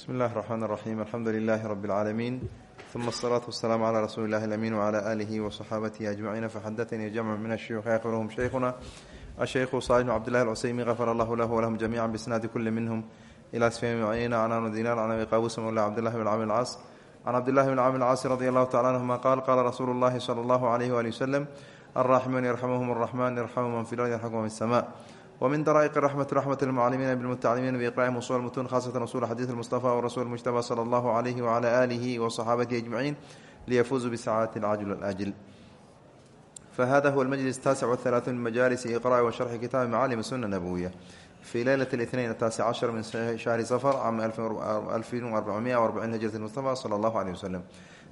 bsmi اllahi الرحmn الرaxيm alxamdu لilh rb العaalamiin ثuma الصlaaةu والسلام عlى rasuuli اllahi الأmin وعlى آlihi وصxaabatihi أجmaciin faxadaثnii jamc min الshuyuخ yakhrhm shaykhuna الshaykhu صاl بn cbd الlahi الcuseymi غafar allah lah wlahum jamiعa bsnaadi kuli minhm ilى sfyam cayna can anu dinar can abi qaabus mawla cbdillahi bn camr اlcaas can cabdillahi bn camr اlcaasi radi allahu tacala anhuma qaal qaala rasuulu اllahi slى اllahu عlyh wali wslm الraxman yrxamhm الرaxman yrxamu man fi lard yrxamkum fi الsma wmin daraa'iq raxmati raxmat lmucalimiina bilmutacalimiina biiqra'i usul mutuun khasatan usul xadiid mustafa wrasuul mujtaba sala allahu calayhi wacala aalihi waصaxaabatihi ajmaciin liyafuuzuu bisacaadati alcajl alaajil fahada huwa almajlis taasic wahalaaثuun min majalisi iqra'i wa sharxi kitaabi macaalim suna nabowiya fii leylat اlitnain ataasic cashar min shahri safar cam alfin arbacmiya arbacin hijrat mustafa sala allahu aleyh waslem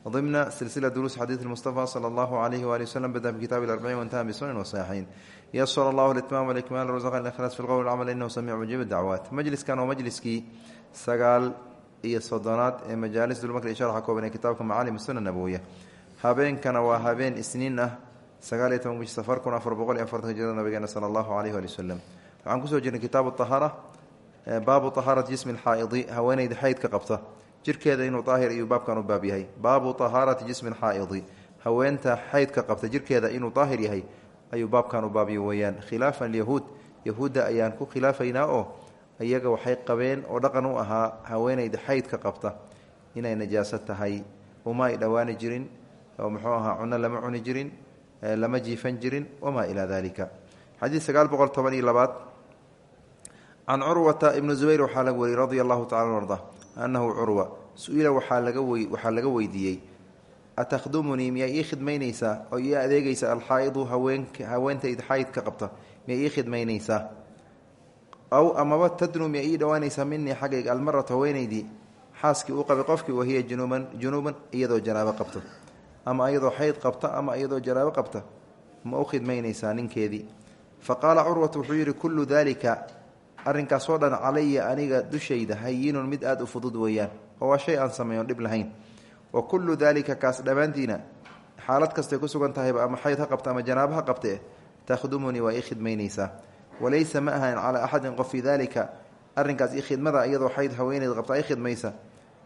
ضمن سلسلة دروس حديث المصطفى صلى الله عليه وآله وسلم بدأ بكتاب الأربعين وانتهى بسنن وصحيحين يسر الله الإتمام والإكمال ورزق الإخلاص في القول والعمل إنه سميع مجيب الدعوات مجلس كان ومجلسكي سقال iyo sodonaad ee majaalis dulmarka iyo sharxa kooban ee kitaabka macaalim sunna nabowiya habeenkana waa habeen isniin ah sagaal iyo toban bishi safar kun afar boqol iyo afartan hijrada nabigeena sala allahu alayhi waali wasalam waxaan kusoo jirnay kitaabu tahaara baabu tahaarat jismi alxaa'idi haweeneyda xaydka qabta jirkeeda inuu daahir iyo baabkan u baab yahay baabu tahaarati jismi alxaa'idi haweenta xaydka qabta jirkeeda inuu daahir yahay ayuu baabkan u baabya weeyaan. Khilaafan lyahuud yahuudda ayaan ku khilaafaynaa oo iyaga waxay qabeen oo dhaqan u ahaa haweeneyda xaydka qabta. Inay najaaso tahay. Uma ay dhowaani jirin. Oo muxuu ahaa cuno lama cuni jirin lama jiifan jirin wamaa ilaa dalika xadiid sagaal boqol toban iyo labaad. Can curwata ibnu zubayr waxaa laga wariyey radia allahu tacala arda annahu curwa su'ila waxaa laga waxaa laga weydiiyey atakhdumunii miyaa ii khidmaynaysaa? oo ii adeegaysa alxaa'idu haweenk haweentayda xaydka qabta miyaa ii khidmaynaysaa? Aw amaba tadnu miyaa ii dhowaanaysaa minii xaggayga almaratu haweenaydii xaaskii uu qabay qofkii wahiya junuuban junuuban iyadoo janaabo qabto. Ama iyadoo xayd qabta ama iyadoo janaabo qabta ma u khidmaynaysaa ninkeedii. Fa qaala curwatu wuxuu yidhi kullu daalika arrinkaasoo dhan calaya aniga dushayda hayinun mid aada u fudud weeyaan oo waa shay aan sameeyon dhib lahayn wa kullu daalika kaas dhammaantiina xaalad kastay ku sugan tahayba ama xayd ha qabta ama janaabo ha qabte takhdumunii waa ii khidmaynaysaa. Walaysa ma ahan calaa axadin qof fii daalika arrinkaas io khidmada iyadoo qabta ay khidmaysa.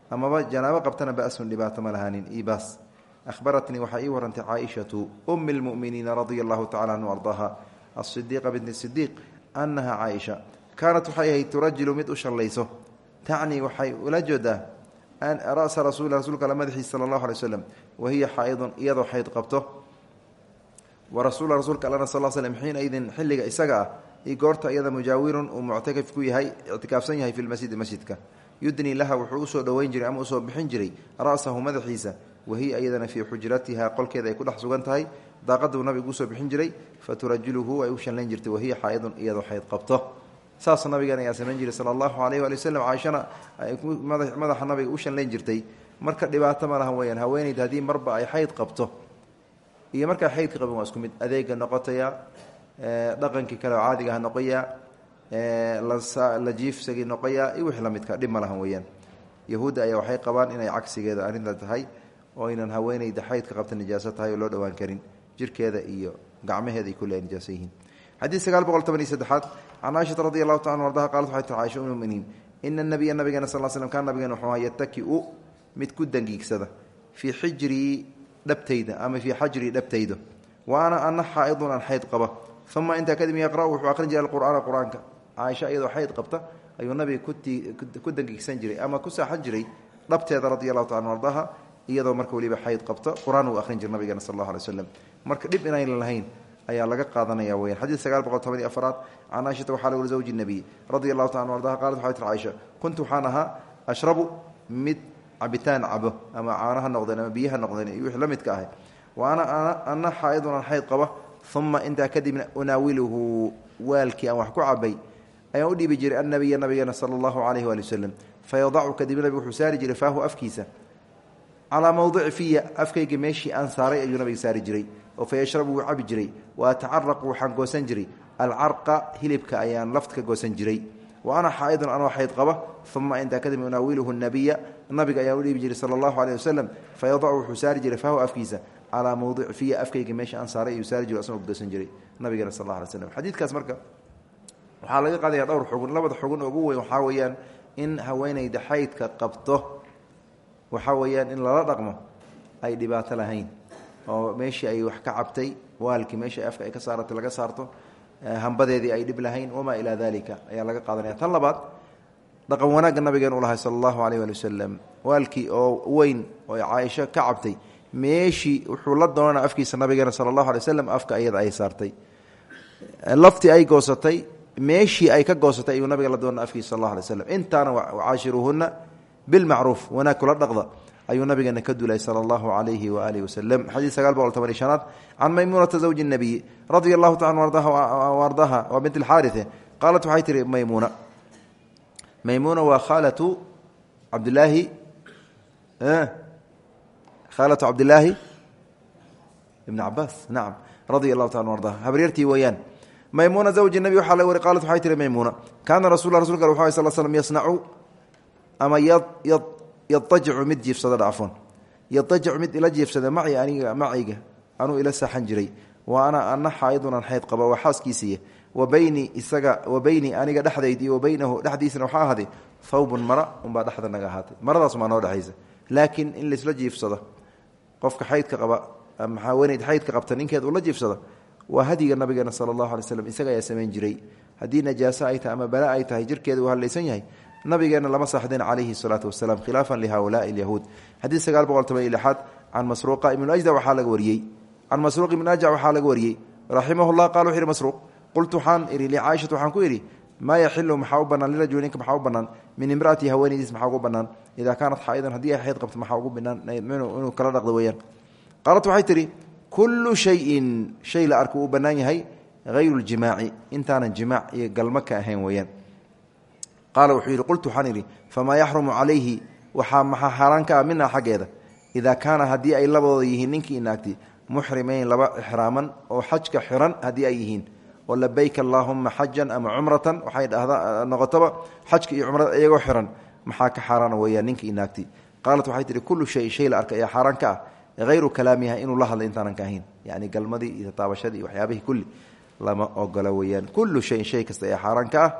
Amaba janaabo qabtana ba-sun dhibaato ma lahaanin ibaas ahbaratnii waxaa ii warantay caaishatu ummi lmu'miniina radia allahu tacala anhu ardaaha asidiiqa binti sidiiq annaha caaisha kaanat waxay ahayd turajilu mid u shallayso. Tacnii ula jeedaa ra'sa rasul rasuulka alla madaxiisa sala allahu alay slam wa hiya xaa'idun iyadoo xayd qabto. wa rasuula rasuulka allana sal slm xiina idin xilliga isaga ah goorta iyada mujaawirun uu muctakif ku yahay ictikaafsan yahay fi lmasjidi masjidka yudnii laha wuxuu u soo dhoweyn jiray ama u soo bixin jiray ra'sahu madaxiisa wa hiya iyadana fii xujratiha qolkeeda ay ku dhex sugan tahay. daaqaduu nabigu u soo bixin jiray fa turajiluhu ay u shanlayn jirtay wahiya xaa'idun iyadoo xayd qabto saas nabigan ayaa samayn jiray sala allahu alayh waali waslem caaishana madaxa nabiga u shanlayn jirtay. Marka dhibaato ma laha weyaan haweeneyda haddii marba ay xayd qabto. Iyo markaa xaydka qabin isku mid adeega noqotaya dhaqankii kale caadiga ha noqoya la jiifsagii noqoya iyo wixii lamidka dhib ma lahan weeyaan. Yahuudda ayaa waxay qabaan inay cagsigeeda arrinta tahay oo aynan haweeneyda xaydka qabta nijaaso tahay oo loo dhowaan karin jirkeeda iyo gacmaheeda ay kulli ay nijaaso xadiid sagaal boqol toban iyo saddexaad can caaishata radi allahu taala ardaha qalat waxay tir caaisha umuminiin ina nabiya nabigeena sal slm kaan nabigeena wuxuu ahaa yataki-u mid ku dangiigsada fii xijrii dhabtayda ama fii xajrii dhabtayda wa ana ana xaa'idun aan xayd qaba. Uma intaa kadib yaqra'u wuxuu aqrin jiray alqur'aana qur'aanka. Caaisha iyadoo xayd qabta ayuu nabiga ku dangiigsan jiray ama ku saaxan jiray dhabteeda iyadoo marka weliba xayd qabta qur'aan uu aqrin jiray nabigeena sal allahu marka dhib inaynan lahayn ayaa laga qaadanaya weyaan xadiid sagaal boqol toban iyo lagu zawji nebiy allahu taala an ardaha qaalat waxay tir caaisha kuntu waxaan ashrabu mid cabitaan cabo ama caanaha noqdeen ama biyaha noqdeen iyo wixii la ahay. Wa ana ana xaa'idun aan qaba uma intaa kadibna unaawiluhu waalkii aan wax ku cabay ayaan u dhiibi jiray annabiya nabigeena sala allahu calayhi waali wasalam fa yadacu kadibna nabigu wuxuu saari fiya afkayga meeshii aan saaray nabiga saari jiray oo fa yashrabu wuu cabi jiray wa atacaraqu waxaan goosan jiray alcarqa hilibka ayaan lafta ka goosan jiray. Wa ana xaa'idun anoo xayd qaba uma intaa kadib unaawiluhu nabiya nabiga ayaan u dhiibi jiray sala allahu aleyh wasalam fa yadacu wuxuu saari jiray faahu afkiisa calaa mawdici fiya afkayga meesha aan saaray ayuu saari jiro marka waxaa laga qaadaya dhowr xugun labada xugun ugu weyn waxaa weeyaan in haweenayda xaydka qabto waxaa weeyaan in lala dhaqmo ay dhibaato lahayn oo meeshii ay wax ka cabtay waalkii meeshii afka ay ka saaratay laga saarto hambadeedii ay dhib lahayn wamaa ilaa dalika ayaa laga qaadanaya. Tan labaad dhaqan wanaagga nabigeen u lahay sala allahu aleyh waali wasalam waalkii oo weyn oo caaisho ka cabtay meeshii wuxuu la doonana afkiisa nabigeena sala allahu alay waslem afka iyada ay saartay. Laftii ay goosatay meeshii ay ka goosatay ayuu nabiga la doona afkiisa sal allah alay slam intaana caashiruuhuna bilmacruuf wanaag kula dhaqda ayuu nabigeena ka dulay allahu alayhi waalihi wasalam xadiid sagaal boqol toban iyo shanaad can maymuunata zawji nabiy radia allahu taala ardaha waa bint alxaarie qaalat waxay tihi maymuuna maymuuna waa khaalatu cabdilaahi khaalatu cabdilaahi ibn cabaas nacam radia taala ardaha habaryartii weeyaan maymuuna zawji nabi waxaa laga qalat waxay tihi maymuuna kaana rasul rasulka wuxu sal slm yasnacu ama yadajicu mid jiifsada dhacfoon yadajicu mid ila jiifsada maci aniga macayga anuu ila saxan jiray. Wa ana ana xaayidun aan xayd qaba waa xaaskiisiiya wa bayni isaga wa beyni aniga dhexdayd wa beynahu dhexdiisana waxaa ahaaday thawbun mara unbaa dhexda naga ahaatay. Maradaas maa noo dhexaysa laakiin in laisla jiifsado qofka xaydka qaba haweenayd xaydka qabta ninkeed ula jiifsado waa hadyiga nabigeena sala allahu alay isaga ayaa samayn jiray. Haddii najaaso ay tahay ama bala ay tahay jirkeeda uu hallaysan yahay nabigeena lama saxdeen calayhi salaatu wasalaam khilaafan lihaulaai alyahuud. Xadiid sagaal boqol toban iyo lixaad can masruuqa ibnu ajda waxaa laga wariyey. Can masruuq ibn ajdac waxaa laga wariyey. Raximah llah qala wuxu yhi masruuq qultu waxaan idhi licaaishatu waxaan ku idhi maa yaxilu maxaa u banaan lirajuli ninka maxaa min imra'ati haweenaydiis maxaa ugu banaan idaa kaanat xaa'idan haddii ay xayd qabto maxaa kala dhaqdo weeyaan. Qaalat waxay tidhi kullu shayin shay la arku uu bannaan yahay hayru ljimaaci intaanan jimaac iyo ahayn weeyaan qaala wuxuu yidhi qultu waxaan idhi famaa yaxrumu calayhi? Waxaa maxaa xaaraan ka ah minaa xaggeeda. Ay labadooda yihiin ninkii inaagti muxrimayn laba ixraaman oo xajka xiran haddii ay yihiin. Oo labayk allaahuma xajan ama cumratan. Waxay dhahda noqotaba xajka iyo cumrada iyagoo xiran. Maxaa ka xaaraana weeyaan ninkii inaagti qaalat waxay tihi kullu shay shay la arka ayaa xaaraan ka ah. Hayru kalaamiha la hadla ka ahayn. Yani galmadii iyo taabashadii waxyaabihii kulli. Lama ogola weeyaan. Kullu shayin shay kasta ee xaaraan ka ah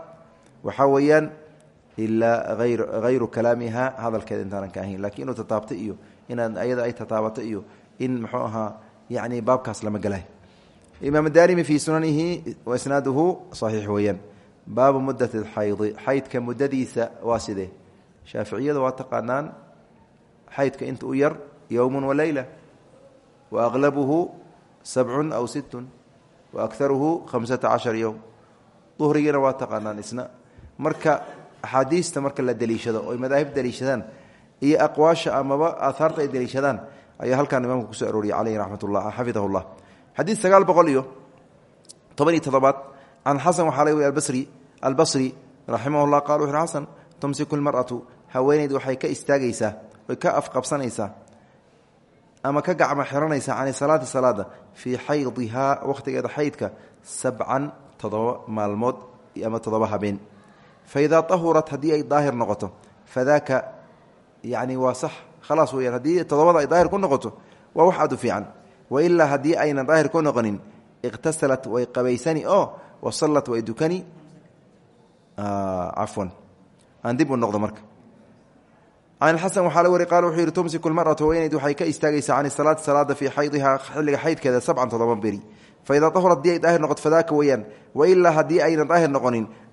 ilaa hayru kalaamiha hadalkeeda intaanan ka ahayn. Lakiin inuu tataabto iyo inaad ayada ay tataabato iyo in muxuu ahaa yani baabkaas lama gelay imaam daarimi fii sunanihi waisnaaduhu saxiix weeyaan. Baabu mudati xaydi xaydka muddadiisa waa sidee? Shaaficiyada waa taqaanaan xaydka inta u yar yowm walayla wa aqlabuhu sabcun aw sittun wa akaruhu khamsata cashar yowm axaadiista marka la deliishado oy madaahib deliishadaan iyo aqwaasha amaba aahaarta ay deliishadaan ayaa halkaan imaamka ku soo arooriyay caleyhi raxmat ullah xafidahu llah xadiid sagaal iyo toban iyo toddobaad can xasan waxaa laga weri abasri albasri raximah llah qala wuxu xasan tumsiku lmar'atu haweeneyd waxay ka istaagaysaa way ka afqabsanaysaa ama ka gacmo xiranaysaa can salaati salaada fii xaydihaa wakhtigeeda xaydka sabcan toddoba maalmood ama toddoba habeen fa idaa ahurat haddii ay daahir noqoto fadaaka yani waa sax khalaas weyaan haddii toddobada ay daahir ku noqoto waa wax aad u fiican. wailaa haddii aynan daahir ku noqonin iqtasalat way qabaysani oo wasallat way dukani cafwan aan dib u noqdo marka can xasan waxaa la wari qaal wuxuu yidhi tumsiku lmaratu haweeneyd waxay ka istaagaysaa can salaati salaada fii xaydihaa xilliga xaydkeeda sabcan toddoba beri fa idaa ahurat haddii ay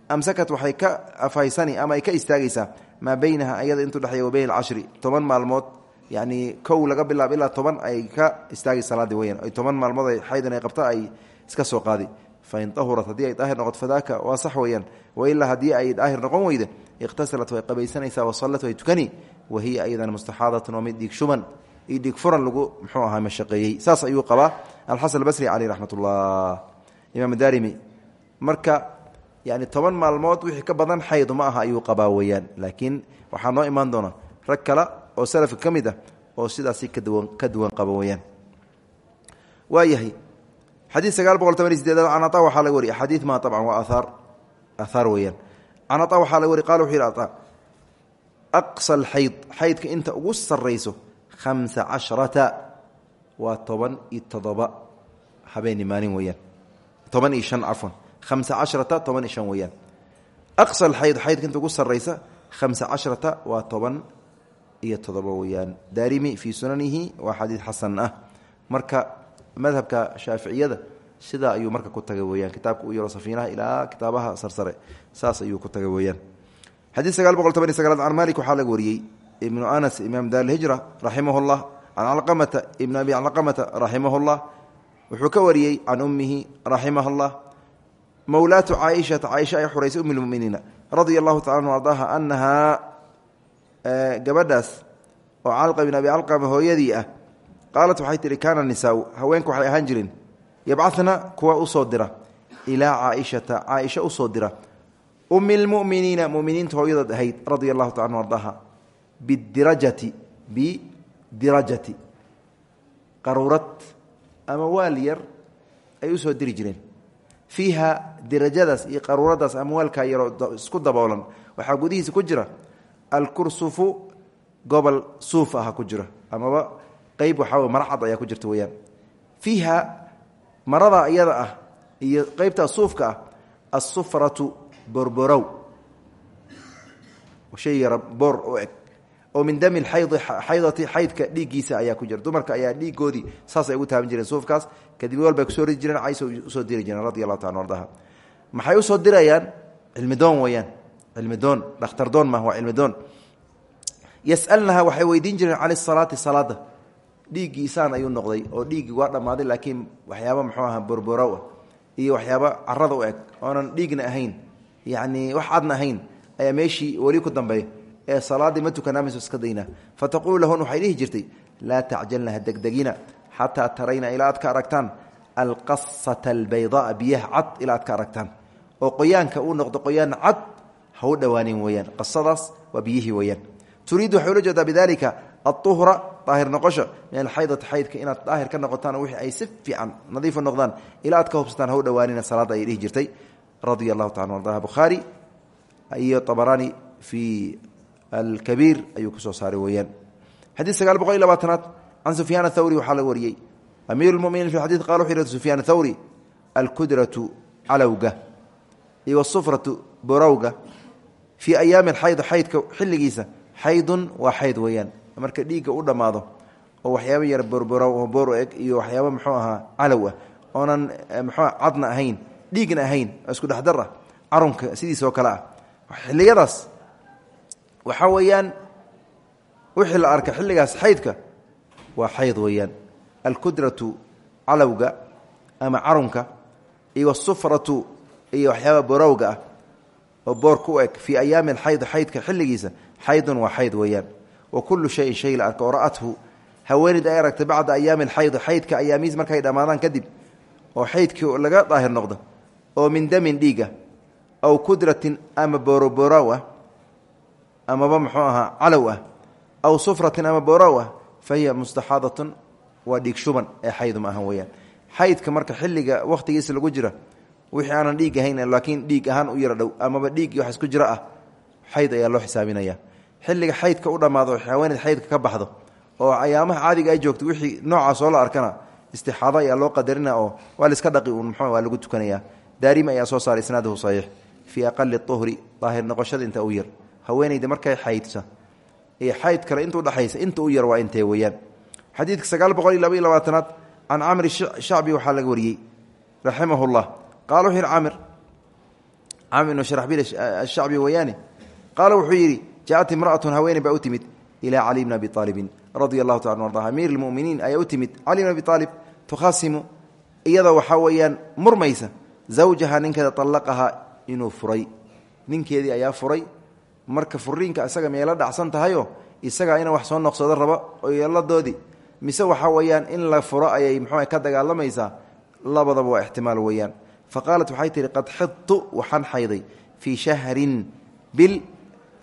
amsakat waxay ka afhaysani ama ay ka istaagaysaa maa beynaha ayada intuu dhexeeya wa beyn alcashri toban maalmood yani kow laga bilaab ilaa toban ay ka istaagay salaadii weyaan ay toban maalmood ay xaydan ay qabta ay iska soo qaadi. Fain ahurat haddii ay daahir noqoto fadaaka waa sax weyaan wailaa haddii ay daahir noqon weyda iqtasalat way qabaysanaysaa wasallat way tukani wahiya ayadan mustaxaadatun waa mid dhiig shuban. Iyo furan lagu muxuu ahaa mashaqeeyey saas ayuu qabaa. Alxasan albasri caleyh raxmat ullah imaam daarimi marka yani toban maalmood wixii ka badan xayd ma aha ayuu qabaa weyaan laakiin waxaa noo imaan doona rag kale oo salafka ka mid ah oo sidaasi kaduwan ka duwan qaba weyaan waayahay xadiid sagaal boqol toban iyo sideedaad can ataa waxaa laga wari axaadiid ma abcan waa aahaar aahaar weyaan can ataa waxaa laga wari qala wuxuu yidhi ataa aqsa inta ugu sarrayso khamsa casharata waa toban iyo toddoba habeeni maalin toban iyo shan hamsa casharata toban iyo shan weeyaan aqsa alxayd xaydka inta ugu sarraysa hamsa cashrata waa toban iyo todoba weyaan daarimi fii sunanihi waa xadiid xasan ah marka madhabka shaaficiyada sidaa ayuu marka ku tagay weyaan kitaabka yaro safiinaha ilaa kitaabaha sarsare saas ayuu ku tagay weyaan xadiid sagaal boqol toban iyo sagaalaad can malik waxaa laga ibnu anas imaam daarilhijra raximah llah can ibn abi calqamata raximah wuxuu ka wariyey can ummihi raximah mowlaatu caaishata caaisha ay xureysay um lmuminiina radia allahu tacala anu ardaaha anahaa gabadhaas oo calqa bin abi calqama hooyadii ah qaalat waxay tihi kaana nisaau haweenku waxay ahaan jireen yabcana kuwa u soo dira. Ilaa caaishata caaisha u soo dira. Ummi lmuminiina muminiinta hooyadood ahayd radia allahu taala anu bidirajati bidirajati. Qaruurad ama waal yar ay u soo diri jireen fiiha dirajadaas iyo qaruuradaas ama waalkaa yaroo isku daboolan. Waxaa gudihiisa ku jira alkursufu gobol suuf aha ku jira. Amaba qeyb waxaa maracad ayaa ku jirta weyaan fiiha marada iyada ah iyo qeybtaa suufka ah asufratu borborow. Shay yara boor u eg oo min dami xaydi xaydati xaydka dhiiggiisa ayaa ku jira. Dumarka ayaa dhiigoodii saasay ugu taaban jireen suufkaas. Kadib walbay ku soo ridi jireen caysa u soo diri jireen radi taala ardaha. Maxay u soo dirayaan? Cilmidoon weyaan cilmidoon dhakhtardoon mah waa cilmidoon yasalnaha waxay weydiin jireen can salaati salaada. Dhiiggii ayuu noqday oo dhiiggii waa dhammaaday laakiin waxyaaba muxuu ahaa borborow ah. Iyo waxyaaba carada u eg oonan dhiigna ahayn. Yacni wax cadna ahayn ayaa meeshii weli ku dambeey ee salaaddii ma tukanaamayso iska daynaa fataqulu lahun waxay jirtay laa tacjalna ha degdegina tarayna ilaa aad ka aragtaan alqasata albaydaaa biyaha cad ilaa aad ka aragtaan. Oo qoyaanka uu noqdo qoyaan cad ha u dhowaanin weyaan qasadaas waa biyihii weyaan turiidu waxay ula jeedaa bidalika aلطuhra daahir noqosha min alxaydati xaydka inaad daahir wixii ay si fiican nadiifu noqdaan ilaa aad ka hubsataan ha u dhowaanina salaadda ayay taala ardaha. Bukhaari iyo abaraani fii alkabiir ayuu ku soo saaray weyaan xadiid sagaal boqol iyo labaatanaad can sufyaan athawri waxaa laga wariyey. Amiir lmuminiin fi xadid qala wuxuu yihahd sufyaan athawri alkudratu calowga iyo wasufratu borowga fii ayaami alxayd xaydka xilligiisa xaydun waa xayd weeyaan. Marka dhiigga u dhammaado oo waxyaaba yar borborow oo boor eg iyo waxyaaba muxuu ahaa calow ah oonan muxuu cadna ahayn dhiigna ahayn oo isku dhexdar ah carunka sidiisoo kale ah. Xilliyadaas waxaa weeyaan wixii la arka xilligaas xaydka waa xayd weeyaan. Alkudratu calowga ama carunka iyo asufratu iyo waxyaaba borowga ah oo boorka u eg fii ayaami alxayd xaydka xilligiisa xaydun waa xayd weeyaan. Wa kullu shayin shay la arka oo ra'athu haweenid ay aragtay bacda ayaami alxayd xaydka ayaamihiis markay dhammaadaan kadib oo xaydkii laga daahir noqdo oo min damin dhiiga aw kudratin ama booroborow ah amaba muxuu ahaa calow ah aw sufratin ama borow ah fa hiya mustaxaadatun waa dhiig shuban ee xaydu ma ahan weyaan xaydka marka xilliga wakhtigiisa lagu jira wixii aanan dhiig ahayn laakiin dhiig ahaan u yara dhow amaba dhiig wax isku jiro ah xayd ayaa loo xisaabinaya. Xilliga xaydka u dhammaado haweeneed xaydka ka baxdo oo ayaamaha caadiga ay joogto wixii noocaas oo la arkana istixaado ayaa loo qadarina oo waa laiska dhaqi uun mxu waa lagu tukanaya daarimi ayaa soo saaray isnaaduhu saxiix fii aqali uhri daahir noqoshada inta u yar haweeneyda markay xaydsa iyo xayd kale inta udhexaysa inta yar waa intee weeyaan. Xadiidka sagaal boqol iyo laba iyo labaatanaad laga wariyey raximah llah qaala wuxuu yidhi camir camr ibnu sharaxbiil ashacbi weeyaane. Qaala imra'atun haweeney baa u timid ilaa cali abi aalibin radia taala arda amiir lmuminiin ayaa u timid cali abi aalib tukhasimu iyadoo waxaa weeyaan murmaysa zawjaha ninkeeda allaqaha inuu furay. Ninkeedii ayaa furay marka furiinka isaga meela dhacsan tahayo isagaa ina wax soo noqsado rabo oo yeeladoodii mise waxaa weeyaan in la furo ayay mxuu ka dagaalamaysaa labadaba waa ixtimaal weeyaan fa qaalat waxay tihi qad xidtu waxaan xayday fii shahrin bil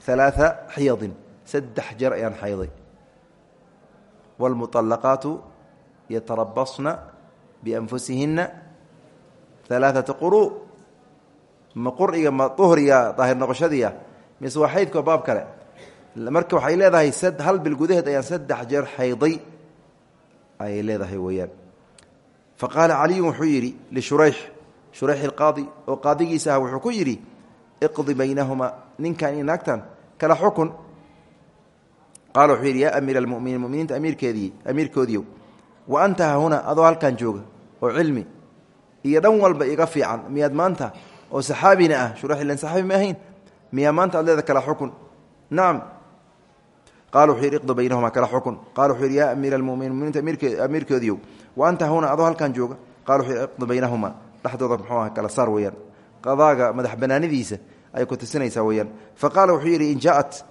alaaa xiyadin saddex jeer ayaan xayday wاlmuطalaqaatu yatarabasna bianfusihina alaaثata quru ma quriga ma uhriga daahir noqoshadiia mise waa xaydka baab kale. Marka waxay leedahay hal bil gudaheed ayaan saddex jeer xayday ayay leedahay weeyaan. Fa qaala caliyun wuxuu yidhi lishurayx shurayx ilqaadi oo qaadigiisa ah wuxuu ku yidhi iqdi baynahuma ninkan iyo naagtan kala xukun. Qaala wuxuu yidhi yaa amiira almuminiin muminiinta amiirkeedii amiirkoodiiyow wa anta hahuna adoo halkan jooga oo cilmi iyo dhan walba iga fiican miyaad maanta oo saxaabina ah shuraxilan saxaabi ma ahayn miyaa maanta ad leeda kala xukun. Nacam qaala wuxuu yidhi baynahuma kala xukun. Qala wuxuu yidhi yaa amiira almuminiin muminiinta amiirkoodiiyow wa anta hahuna adoo halkan jooga? Qala wuxuu yidhi baynahuma. Dhexdooda muxuu kala saar weeyaan. Qadaaga madax banaanidiisa ay ku tusinaysaa weyaan fa qaala wuxuu in jaaat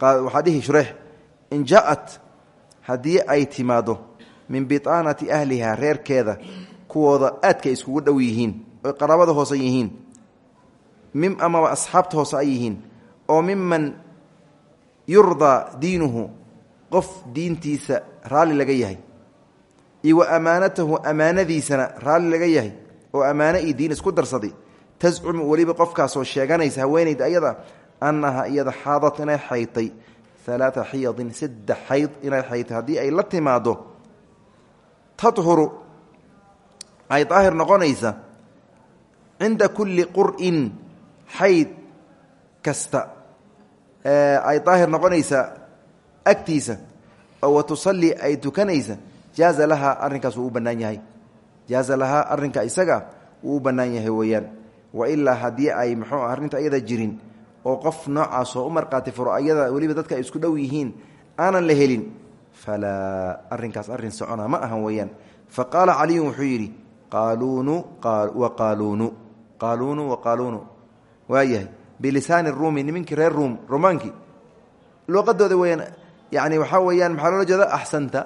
waxaa dhihi shureex in jaaat haddii ay timaaddo min biطaanati ahliha reerkeeda kuwooda aadka iskugu dhow yihiin oy qaraabada hoose yihiin mim amaba asxaabta hoose ay yihiin oo miman yurdaa diinuhu qof diintiisa raalli laga yahay. Iyo wa amaanatahu amaanadiisana raalli laga yahay oo ammaano iyo diin isku darsaday. Tascumu weliba qofkaasoo sheeganaysa haweenayda ayada annaha iyada xaadat inay xaytay alaaa xiyadin saddex xayd inay xaytay. Haddii ay la timaado tahuru ay daahir noqonaysa cinda kulli qur'in xayd kasta ay daahir noqonaysa agtiisa oo wa tusalli ay tukanaysa jaaza lahaa arrinkaas wuu u bannaan yahay. Jaaza lahaa arrinka isaga wuu u bannaan yahay weeyaan. Wailaa haddii ay muxuu arrinta ayada jirin oo qof noocaas oo u marqaati furo ayada weliba dadka ay isku dhow yihiin aanan la helin falaa arrinkaas arrin socona ma ahan weeyaan. Fa qaala caliyun wuxuu yidhi qaaluunu wa qaaluunu. Qaaluunu wa qaaluunu waayahay. Bilisaani ruumi nimankii reer ruum romaankii luqadooda weyaan yani waxaa weeyaan maxaa loola jeeda axsanta.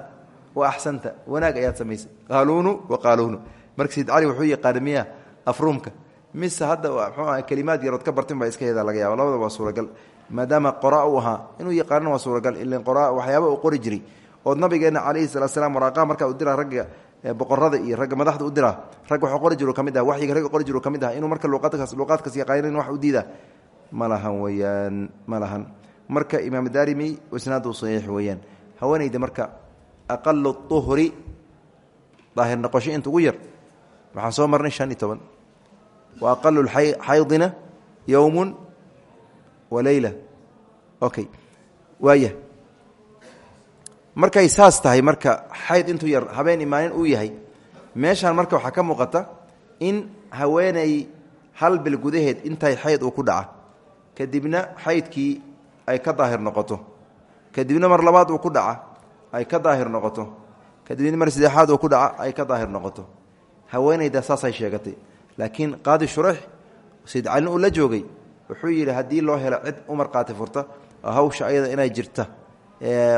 Wa axsanta. Wanaag ayaad samaysay qaaluunu wa qaaluunu. Marka sayid cali wuxuu yaqaana miya afruumka mise hadda mxuu aha kelimaad yarood ka bartin baa iska hedaa laga yaaba labada waa suuragal. Maadaama qora u ahaa inuu yaqaanana waa suuragal. Ilan qora waxyaaba qori jiray. Ood nabigeena calayhi ragga boqorada iyo ragga madaxda u dira rag waxuu qori jiro ka mid ah waxyiga ragga qori jiro ka mid ah inuu marka luqaadkaas luqaadkaas yaqaanin wax u diida. Ma lahan weeyaan marka imaam daarimi isnaadu saxiix weeyaan. Haweenayda marka aqalu uhri daahir noqosho inta ugu yar. Waxaan soo marnay shan iyo toban. Wa aqalu xaydina yowmu wa leyla okay. Waaya markay saas tahay marka xayd intuu yar habeen imaanin uu yahay meeshaan marka waxaa ka muuqata in haweeney hal bil gudaheed intay xayd uu ku dhaca. Kadibna xaydkii ay ka daahir noqoto. Kadibna mar labaad uu ku dhaca ay ka daahir noqoto. Kadibna mar saddexaad uu ku dhaca ay ka daahir noqoto. Haweenayda saasay sheegatay. Laakiin qaadi shurex sayd calin uu la joogay wuxuu yidhi haddii loo helo cid u marqaati furta oo hawsha ayada inay jirta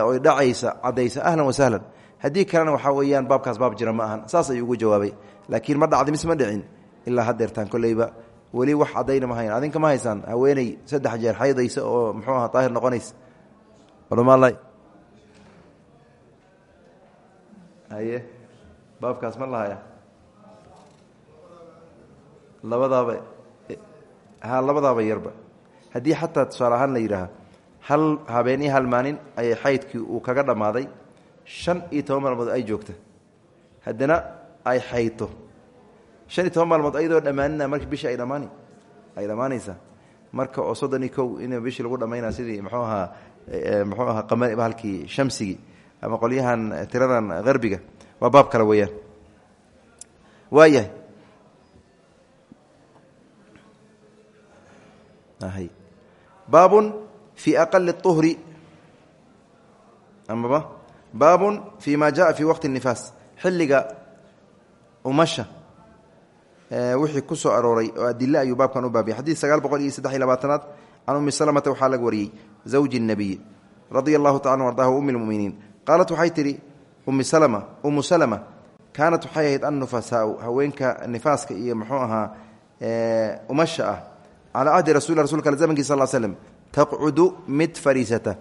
oy dhacaysa caddaysa ahlan wasahlan haddii kalena waxaa weeyaan baabkaas baab jira ma ahan. Saas ayuu ugu jawaabay. Laakiin ma dhacdi mise ma dhicin ilaa hadeertaan koleyba weli wax caddayna ma hayn. Adinka ma haysaan haweeney saddex jeer xaydaysa oo muxuu aha daahir noqonaysa olmaala haye baabkaas ma lahaya labadaaba ha labadaaba yarba. Haddii xataa tusaale ahaan la yidhaaha hal habeenii hal maalin ayay xaydkii uu kaga dhammaaday. Shan iyo toban maalmood ay joogta. Haddana ay xayto shan iyo toban maalmood ayadoo dhammaanina marka bishii ay dhammaani ay dhammaanaysaa marka oo soddon iyo in bishii lagu dhammaynaa sidii muxuu ahaa muxuu ahaa qamar halkii shamsigii ama qolyahan tiradan harbiga waa baab kale weeyaan. Waayahay baabun fi aqali uhri amaba baabun fi ma jaءa fi waqti الnifaas xilliga umasha wixii ku soo arooray oo adile ayuu baabkan u baabiyay xadiid sagaal boqol iyo saddex iyo labaatanaad can umi salamata waxaa laga wariyey zawji الnabiy radia allahu taala an ardaha umi اlmuminiin qaalat waxay tidhi umi salma umu salma kaanat waxay ahayd annufasaau haweenka nifaaska iyo muxuu ahaa umasha ah calaa cahdi rasul rasulka al zamankii sal slm taqcudu mid fadhiisata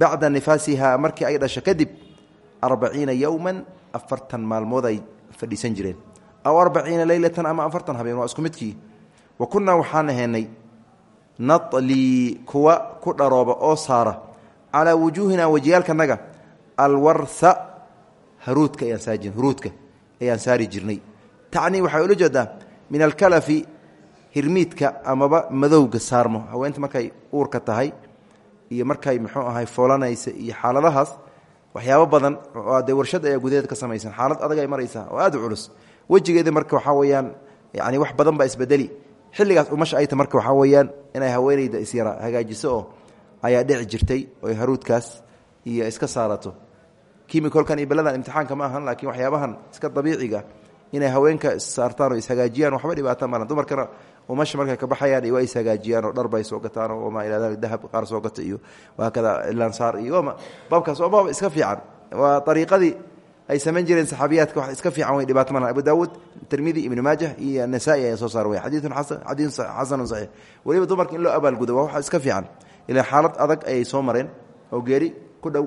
bacda nifaasiha markii ay dhasho kadib arbaciina yowman afartan maalmood ay fadhiisan jireen. Aw arbaciina leylatan ama afartan habeen waa isku midkii. Wa kunnaa waxaan ahaynay nadlii kuwa ku dharooba oo saara calaa wujuuhina wejiyaalkanaga alwarha haruudka ayaan saari jirnay. Tacnii waxay ula jeedaa min alkalafi hirmiidka amaba madowga saarmo. Haweenta markay uurka tahay iyo markay muxuu ahay foolanaysa iyo xaaladahaas waxyaabo badan oo dee warshad ayaa gudaheed ka samaysan. Xaalad adag ay maraysaa oo aad u culus. Wejigeeda marka waxaa weeyaan yani wax badan baa isbedeli. Xilligaas umasha ayta marka waxaa weeyaan inay haweeneyda isyara hagaajiso oo ayaa dhici jirtay oy haruudkaas iyo iska saarato. Kimicolkan iyo beladan imtixaanka ma ahan laakiin waxyaabahan iska dabiiciga inay haweenka issaartaan oo ishagaajiyaan waxba dhibaata malan dumarkana umasha markay ka baxayaan waa ishagaajiyaan oo dharbay soo gataan oo wamaa ilaa dalik dahab qaar soo gata iyo waakada lansaar iyo wama baabkaas oo baab iska fiican. Waa ariiqadii ay samayn jireen saxaabiyaadka wax iska fiican way dhibaato malahan abu daawuud tirmidi ibnu maajah iyo nasaa-i ayaa soo saar way xadiidun xasan xadiidun xasanun saxiix. Weliba dumarka in loo abaalgudo waa wax iska fiican. Ilaa xaalad adag ayay soo mareen oo geeri ku dhow.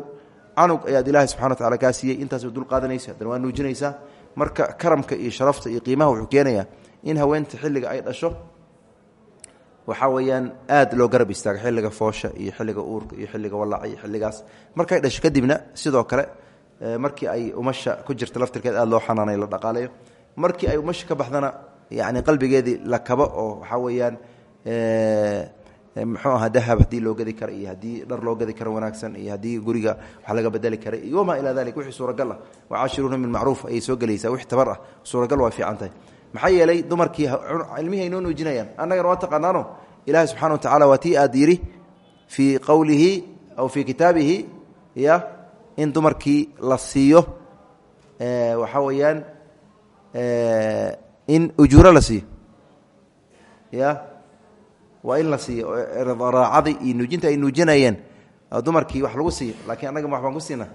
Canug ayaad ilaahay subxana wa tacala kaa siiyey. Intaas dul qaadanaysa haddana waa nuujinaysaa. Marka karamka iyo sharafta iyo qiimaha wuxuu keenayaa in haweenta xilliga ay dhasho waxaa weeyaan aad loo garab istaago xilliga foosha iyo xilliga uurka iyo xilliga wallaca iyo xilligaas. Markay dhasho kadibna sidoo kale markii ay umasha ku jirta laftirkeed aad loo xanaanay la dhaqaalayo markii ay umasha ka baxdana yani qalbigeedii la kabo oo waxaa weeyaan muxuu ahaa dahab haddii loo gadi kara iyo haddii dhar loo gadi karo wanaagsan iyo haddii guriga wax laga bedeli kara iyo wamaa ilaa dalik wixii suuragal ah wacaashiruuna bilmacruuf ayay soo gelaysaa wix tabar ah suuragal waa fiican tahay maxaa yeelay dumarkii cilmihii ay noo nuujinayaan. Annagana waa taqaanaano ilaahi subxana wa tacala waa tii aad yidhi fii aw fii kitaabihi ya in dumarkii la siiyo waxaa weeyaan in ujuuro la siiyo ya waa in la siiyo raacadii iyo nuujinta ay nuujinayeen dumarkii wax lagu siiyo laakiin annaga wax baan ku siina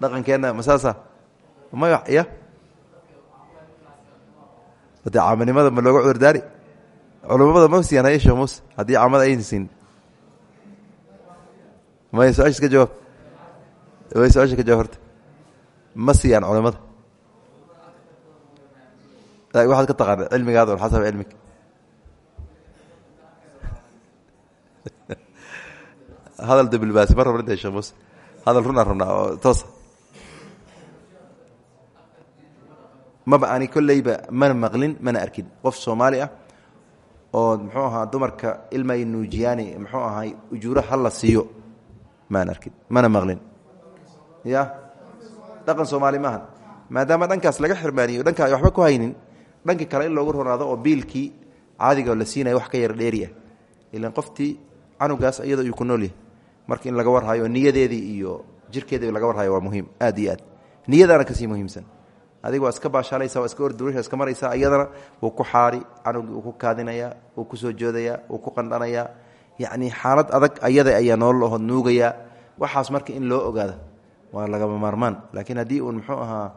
dhaqankeenna masaasa may ya de caamanimada ma looga cudurdaari culumada ma siiyaan sheekh muuse. Haddii caamada ayna siin. May su'aasha ka jawaab? Way su'aasha ka jawaab horta? Ma siiyaan culimada waxaad ka taqaana cilmigaada on xasaba cilmiga hadal dabilbaasi ma rabna inta sheekh muuse. Hadal runaan rabnaa oo toosa maba ani kolleyba mana maqlin mana arkin. Qof soomaali ah oo muxuu ahaa dumarka ilmay nuujiyaani muxuu ahay ujuuro ha la siiyo maan arkin mana maqlin. Ya? Dhaqan soomaali maaha maadaama dhankaas laga xirmaaniyo dhanka waxba ku haynin dhankii kale in loogu ronaado oo biilkii caadiga la siinaya wax ka yar dheeri ah ilan qoftii canugaas uu ku noolyahay marka in laga warhayo niyadeedii iyo jirkeedii laga warhayo waa muhiim aad iyo aad. Niyadaana ka sii muhiimsan adiga waa iska baashaalaysa waa iska ordurisha iska maraysaa iyadana wuu ku xaari canugii uu ku kaadinayaa wuu ku joodayaa wuu ku qandhanayaa yacni xaalad adag ayada ayaa nolol nuugayaa waxaas marka in loo ogaado waa lagama maarmaan. Laakiin haddii uun muxuu ahaa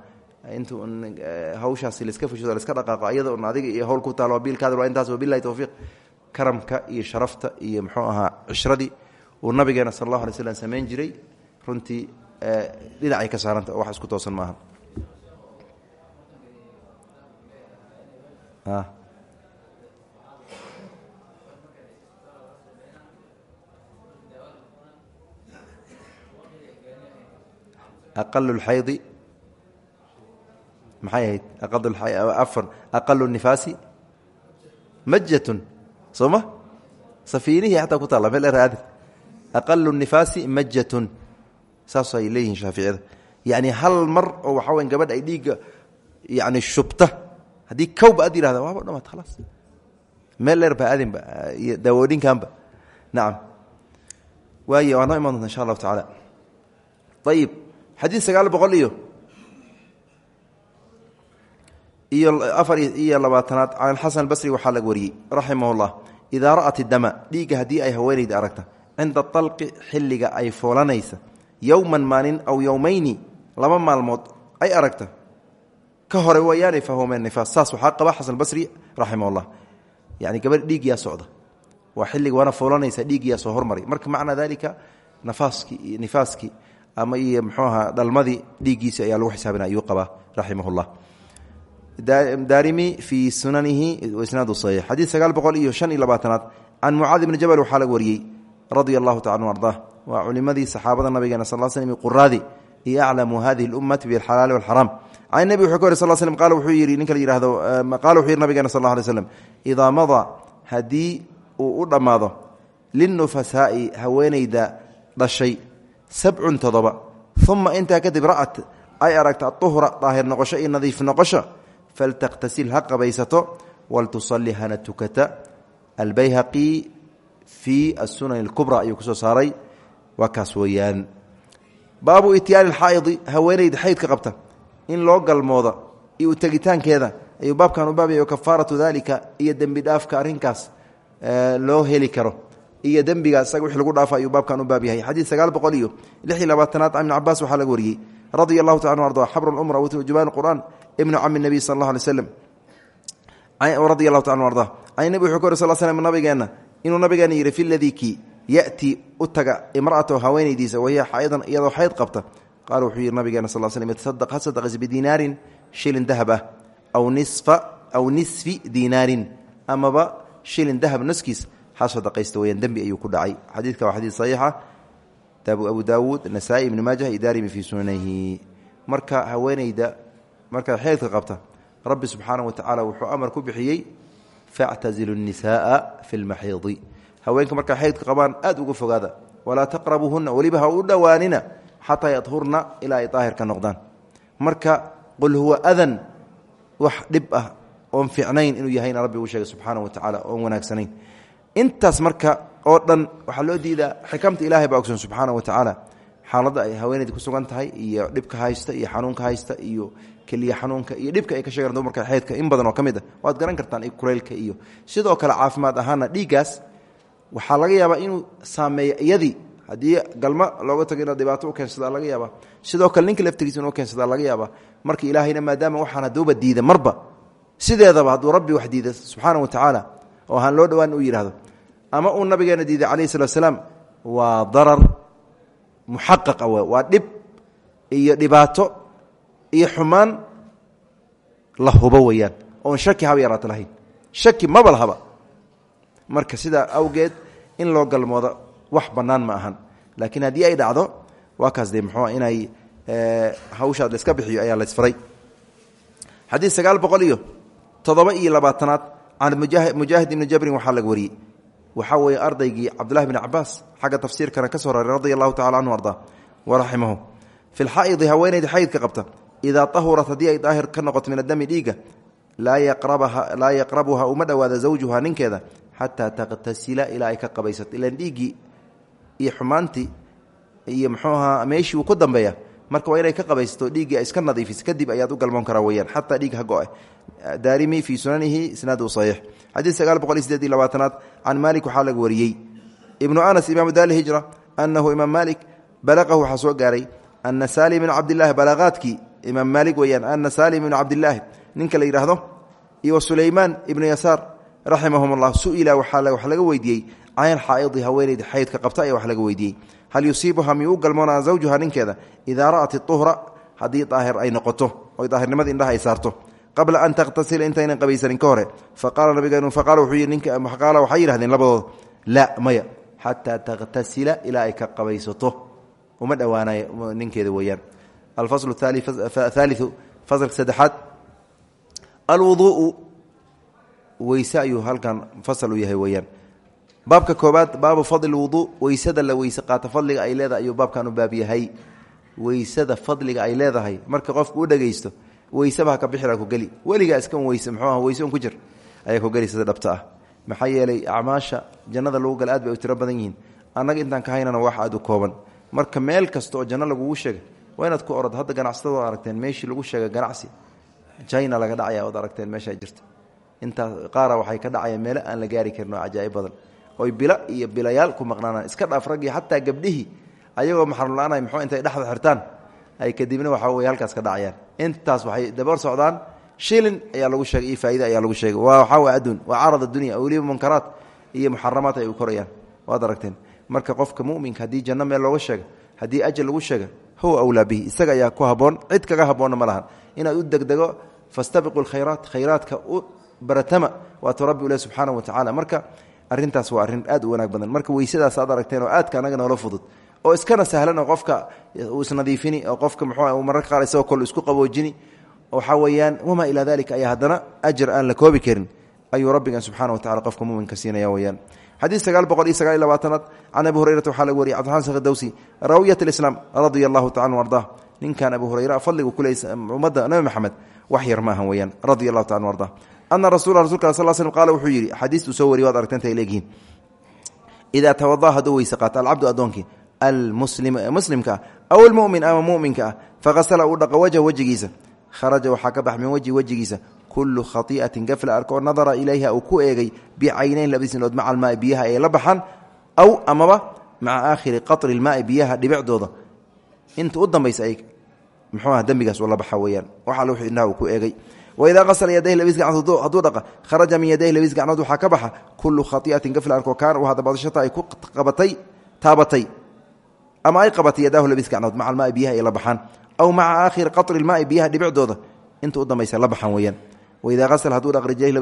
intu un hawshaasi laiska fushado laiska dhaqaaqo ayada un adiga iyo hawl ku taalo biilkaada waa intaas wabilahi towfiiq karamka iyo sharafta iyo muxuu ahaa cishradii uu nabigeena sal allahu alay slam samayn jiray. Runtii dhinacay ka saaranta oo isku toosan maaha aqal اlxaydi maxay ahayd afan aqalu nifaasi majatun soo ma safiinihii xataa ku taalla meel eraadi aqalu nifaasi majatun saas ay leeyihiin shaaficiyada yacni hal mar oo waxaa weya gabadh ay dhiigga yani shubta haddii kowba ad yihahda waaba dhamaad khalaas meel dheer ba adinba iyo daawooyinkanba nacam waay waa noo iman doonta insha allahu tacaala. Ayib xadiid sagaal iyo iyo afar iyo labaatanaad can xasan albasri waxaa laga wariyey raximah llah idaa ra'at idama dhiigga haddii ay haweenayda aragta cinda alqi xilliga ay foolanaysa yowman maalin aw yowmayni laba maalmood ay aragta ka hore wayaane fahuwa min nifaas. Saas waxaa qaba xasan basri raximah llah yani gabadh dhiigyaa socda. Waa xilliga waana foolanaysa dhiigyaa soo hormaray marka macnaa dalika nafaaskii nifaaskii ama iyo mxuu ahaa dhalmadii ayaa lagu xisaabina ayuu qabaa raximah llah daarimi fii sunanihi isnaadu saxiix. Xadiid sagaal boqol iyo shan iyo labaatanaad. Can mucaadi bni jabal waxaa laga wariyey radia allahu taala anu ardah waa culimadii saxaabada nabigeena sal slm quraadi iyo aclamu hadihi اlummati bialxalaali walxaraam can nebi wuxuu ka wari sal slm qaala wuxuu yidhi ninka la yihahdo qaala wuxuu yidhi nabigeena sal alla alay slam idaa madaa haddii uu u dhammaado linnufasaa'i haweenayda dhashay sabcun toddoba uma intaa kadib ra'at ay aragta aduhra daahir noqosho iyo nadiif noqosho faltakhtasil ha qabaysato waltusalli hana tukata albayhaqi fii asunan اlkubra ayuu ku soo saaray. Waa kaas weeyaan. Baabu ityaani alxaa'idi haweenayda xaydka qabta in loo galmooda iyo tegitaankeeda ayuu baabkan u baabyayo kafaaratu dalika iyo dembi dhaafka arrinkaas loo heli karo. Iyo dembiga isaga wixii lagu dhaafa ayuu baabkan u baab yahay xadiid iyo lix iyo labaatanaad ibn cabaas waxaa laga taala anu arda xabru lumra wjubaan qur'aan ibnu cami nabiy sal allah alay slam radia allahu taala arda can nebi wuxuu ka wari sal slm nabigeenna inuu nabigeena yidhi fi ladii kii ya'tii u taga imra'atahu haweenaydiisa wahiya xaydan iyadoo xayd qabta qaala wuxuu yidhi nabigeena sal slm yatasadaq ha sadaqaysa bidinaarin shilin dahab ah aw nisfa aw nisfi dinaarin amaba shilin dahab nuskiis ha sadaqaysta weyaan dembi ayuu ku dhacay. Xadiidka waa xadiid saxiixa abu daawuud nasaa-i ibni maajah iyo daarimi fii sunanihi marka haweenayda markaa xeydka qabta rabbi subxaana wa tacaala wuxuu amar ku bixiyey factazilu nisaaa fi lmaxiidi haweenka markaa xeydka qabaan aad uga fogaada walaa taqrabuuhunna weliba ha xataa yadhurna ilaa ay daahir ka noqdaan. Marka qul huwa adan wax dhib ah oon fiicnayn inuu yahayna rabbi uu sheegay subxaana wa tacaala oon wanaagsanayn. Intaas marka oo dhan waxaa loo diidaa xikamta ilaahay baa ogson subxaana wa tacaala. Xaaladda ay haweenayda ku sugan tahay iyo dhibka haysta iyo xanuunka haysta iyo keliya xanuunka iyo dhibka ay ka sheegaan dumarka xeydka in badan oo ka ah. Waad garan kartaan kuleylka iyo. Sidoo kale caafimaad ahaana dhiiggaas waxaa laga yaabaa inuu saameeyo iyadii haddii galma looga tago inaad dhibaato u keensadaa laga yaabaa sidoo kale ninka laftigiisa inuu keensadaa laga yaabaa marka ilaahayna maadaama waxaan haduuba diida marba sideedaba hadduu rabbi wax diida subxaana wa tacaala oo ahaan loo dhowaan uu yidhahdo ama uu nabigeena diiday calayhi salatu salaam waa darar muxaqaqa w waa dhib iyo dhibaato iyo xumaan la hubo weeyaan oon shaki haba yaraata lahayn. Shaki maba lahaba. Marka sidaa awgeed in loo galmoodo wax bannaan ma ahan. Laakiin haddii ay dhacdo waa kaas dee muxuua inay hawshaad la iska bixiyo ayaa la isfaray. Xadiid sagaal boqol iyo toddoba iyo labaatanaad can mujaahid ibni jabrin waxaa laga wariyey. Waxaa weeye ardaygii cabdullahi bni cabaas xagga tafsiirkana ka soo raray radia allahu tacala canhu arda waraximahu fi lxaa'idi haweenayda xaydka qabta idaa ahurat haddii ay daahir ka noqoto min adami dhiiga laa yaqrabuha uma dhowaada zawjuha ninkeeda xataa taqtasila ilaa ay ka qabaysato ilan dhiiggii iyo xumaantii iyo mxuu ahaa meeshii uu ku dambeeya marka waa inay ka qabaysato dhiiggii iska nadiifiso kadib ayaad u galmoon karaa weyaan xataa dhiig ha go-e daarimi fii sunanihi isnaadu saxiix. Xadiid sagaal boqol iyo iyo labaatanaad can maalik waxaa laga wariyey. Ibnu anas imaamu daali hijra annahu imaam maalik balaqahu waxaa soo gaaray ana salim bn cabdilaahi balaqaadkii imaam maalik weyaan ana salim ibnu cabdilaahi ninka la yidhaahdo iyo sulaymaan ibnu yasaar raximahum allah su'ila wax laga weydiiyey can xaa'idi haweeneyda xaydka qabta ayaa wax laga weydiiyey hal yusiibuha miyuu u galmoonaa zawjuha ninkeeda? Idaa ra'at iuhra haddii daahir ay noqoto oy daahirnimada indhaha ay saarto. Qabla an takhtasila intaynan qabaysanin ka hore faqaala nabigeenu faqala wuxuu yidhi ninka qaala waxay yidhahdeen labadooda la maya xataa takhtasila ilaa ay ka qabaysato. Uma dhowaanayo ninkeeda weeyaan. Alfaslu thaaliu fasalka saddexaad alwuduu'u weyse ayuu halkan fasal u yahay weeyaan. Baabka koobaad baabu fadli wuduu weysada la weyse qaata fadliga ay leedahay ayuu baabkan u baab yahay. Weysada fadliga ay leedahay marka qofku u dhegaysto weyseba ha ka bixira ku geli. Weligaa iskan weyse muxuu ah weyse un ku jir ayaa ku geli sida dhabta ah. Maxaa yeelay acmaasha jannada lagu gala bay u tiro badan yihiin. Annaga intaan ka haynana wax aad u kooban. Marka meel kasta oo janno lagugu sheega ku orod hadda ganacsatada aragteen meeshii lagu sheega ganacsi china laga dhacaya ood aragteen meeshaa jirta intaas qaara waxay ka dhacayaan meelo aan la gaari karin oo cajaa'ib badan. Oy bilo iyo bilayaal ku maqnaanaan iska dhaaf raggii xataa gabdhihii ayagoo maxarumla-aanay intay dhexda xirtaan ay kadibna waxaa wey halkaas ka dhacayaan. Intaas waxay dabar socdaan. Shilin ayaa lagu sheegay iyo faaida ayaa lagu sheegay. Waa waxaa adduun waa carad addunya oo weliba iyo muxaramaat ay u korayaan. Waad aragteen. Marka qofka muminka haddii janno meel looga sheega haddii ajal lagu sheega huwa awlaa bihi. Isaga ayaa ku haboon cid kaga haboonna ma inaad u degdego fastabiqu lkhayraat khayraadka baratama waatu rabbi ule subxaana wa tacala marka arintaas waa arrin aad wanaag badan. Marka weysadaas aad aragteen oo aadka anaga noola fudud oo iskana sahlan oo qofka isnadiifini oo qofka mxuu mararka qaar isagoo kol isku qaboojini waxaa weeyaan wamaa ilaa dalika ayaa haddana ajar aan la koobi karin ayuu rabbigan subxana wa tacala qofka muminka siinaya weyaan xadiid sagaal boqol iyo sagaal iyo labaatanaad can abi waxaa laga wariyay cabdiraxman sakhdowsi raawiyat alislaam radia allahu tacala arda ninkan abu hurayra fadligu kuley ummadda nabi maxamed wax yar maahan weyaan radia allahu ana rasul rasulka sal slm qaala wuxuu yidhi xadiistuu soo wariy aragtanta ay leegyihiin idaa tawada hadduu weyse qaato alcabdu addoonkii almuslimka ah aw almumin ama muminka ah faqasala uu dhaqo kharaja waxaa ka min wejhi wejigiisa kullu khai'atin gafla arkoo nadara ilayha uu ku eegay bicaynayn labadiis inood maca almaai biyaha ay la aw amaba maca aakhiri qatri lmaai biyaha dhibicdooda inta u dambaysa ay muxuuaha dembigaas uu la baxa weeyaan waxaa wixii indhaha uu ku eegay waidaa qasla yadayhi labadiis gacnood hadduu dhaqa kharaja min yadayhi labadiis gacnood waxaa ka baxa kullu khai'atin gafla arkoo kaana u hadabadashata ay ku qabatay taabatay ama ay qabatay yadaahu labadiis gacnood maca almaai biyaha ay la baxaan aw maca aakhiri qatri lmaai biyaha dhibicdooda inta u dambaysa la baxan weeyaan waidaa qasl hadduu dhaq rijlayhi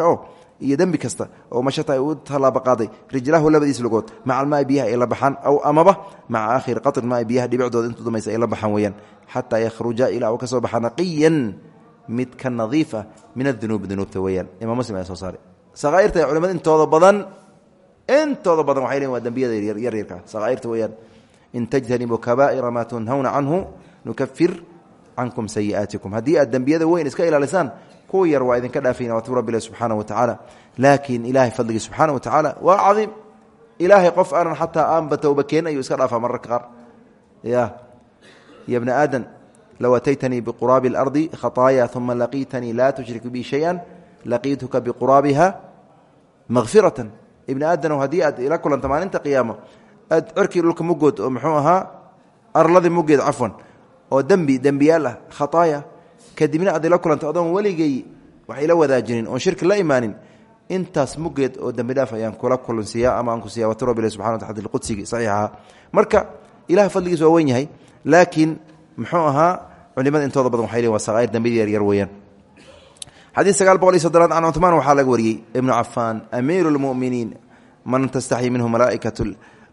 oo iyo dembi kasta oo mashata ay u qaaday rijlahu labadiis lugood maca biyaha ay la baxaan aw amaba maca aakhiri qatri maai biyaha dhibicdooda inta u dambaysa ay la baxan weeyaan. Yakhruja ilaa uu ka soo baxa naqiyan mid ka nadiif ah min adunuubi dunuubta weeyaan. Imaam muslim ayaa soo saaray. Saqaa'irta ee culimada intooda badan intooda badan waxay leeyiin waa dembiyada yaryarka saqaa'irta weeyaan in tajtanibuu kabaa'ira maa tunhawna canhu nukafir cankum sayi'aatikum. Haddii aad dembiyada weyn iska ilaalisaan kuwa yar waa idinka dhaafayna waatu rabbi subxaana wa tacaala laakiin ilaahay fadligii subxaana wa tacaala waa cadiim. Ilaahay qof aanan xataa aanba towba keenin ayuu iska dhaafaa mararka qaar. Ya ya bna aadan low ataytanii biquraabi اlardi khطaaya uma laqiitanii laa tushrik bi shaya laqiituka biquraabiha makfiratan ibni aadanow haddii aad ila kulanta maalinta qiyaamo aad cirkii dhulka mugood oo muxuu ahaa arladii mugeed cafwan oo dembi dembiyaal ah khaaaya kadibna aad ila kulanta adoon weligay wax ila wadaajinin oon shirki la imaanin. Intaas mugeed oo dembi dhaaf ayaan kula kulansiiya ama aan ku siiya watu rabbi subxana wata xadii qudsigi saxiixaha marka ilaha fadligiis waa weyn yahay laakiin muxuu ahaa culimada intooda badan waxay leeyin waa saqaa'ir dembiyada yaryar weeyaan. Xadiid sagaal boqol iyo soddonaad can cumaan waxaa laga wariyey ibnu cafaan amiiru lmuminiin man tastaxyi minhu malaa'ikat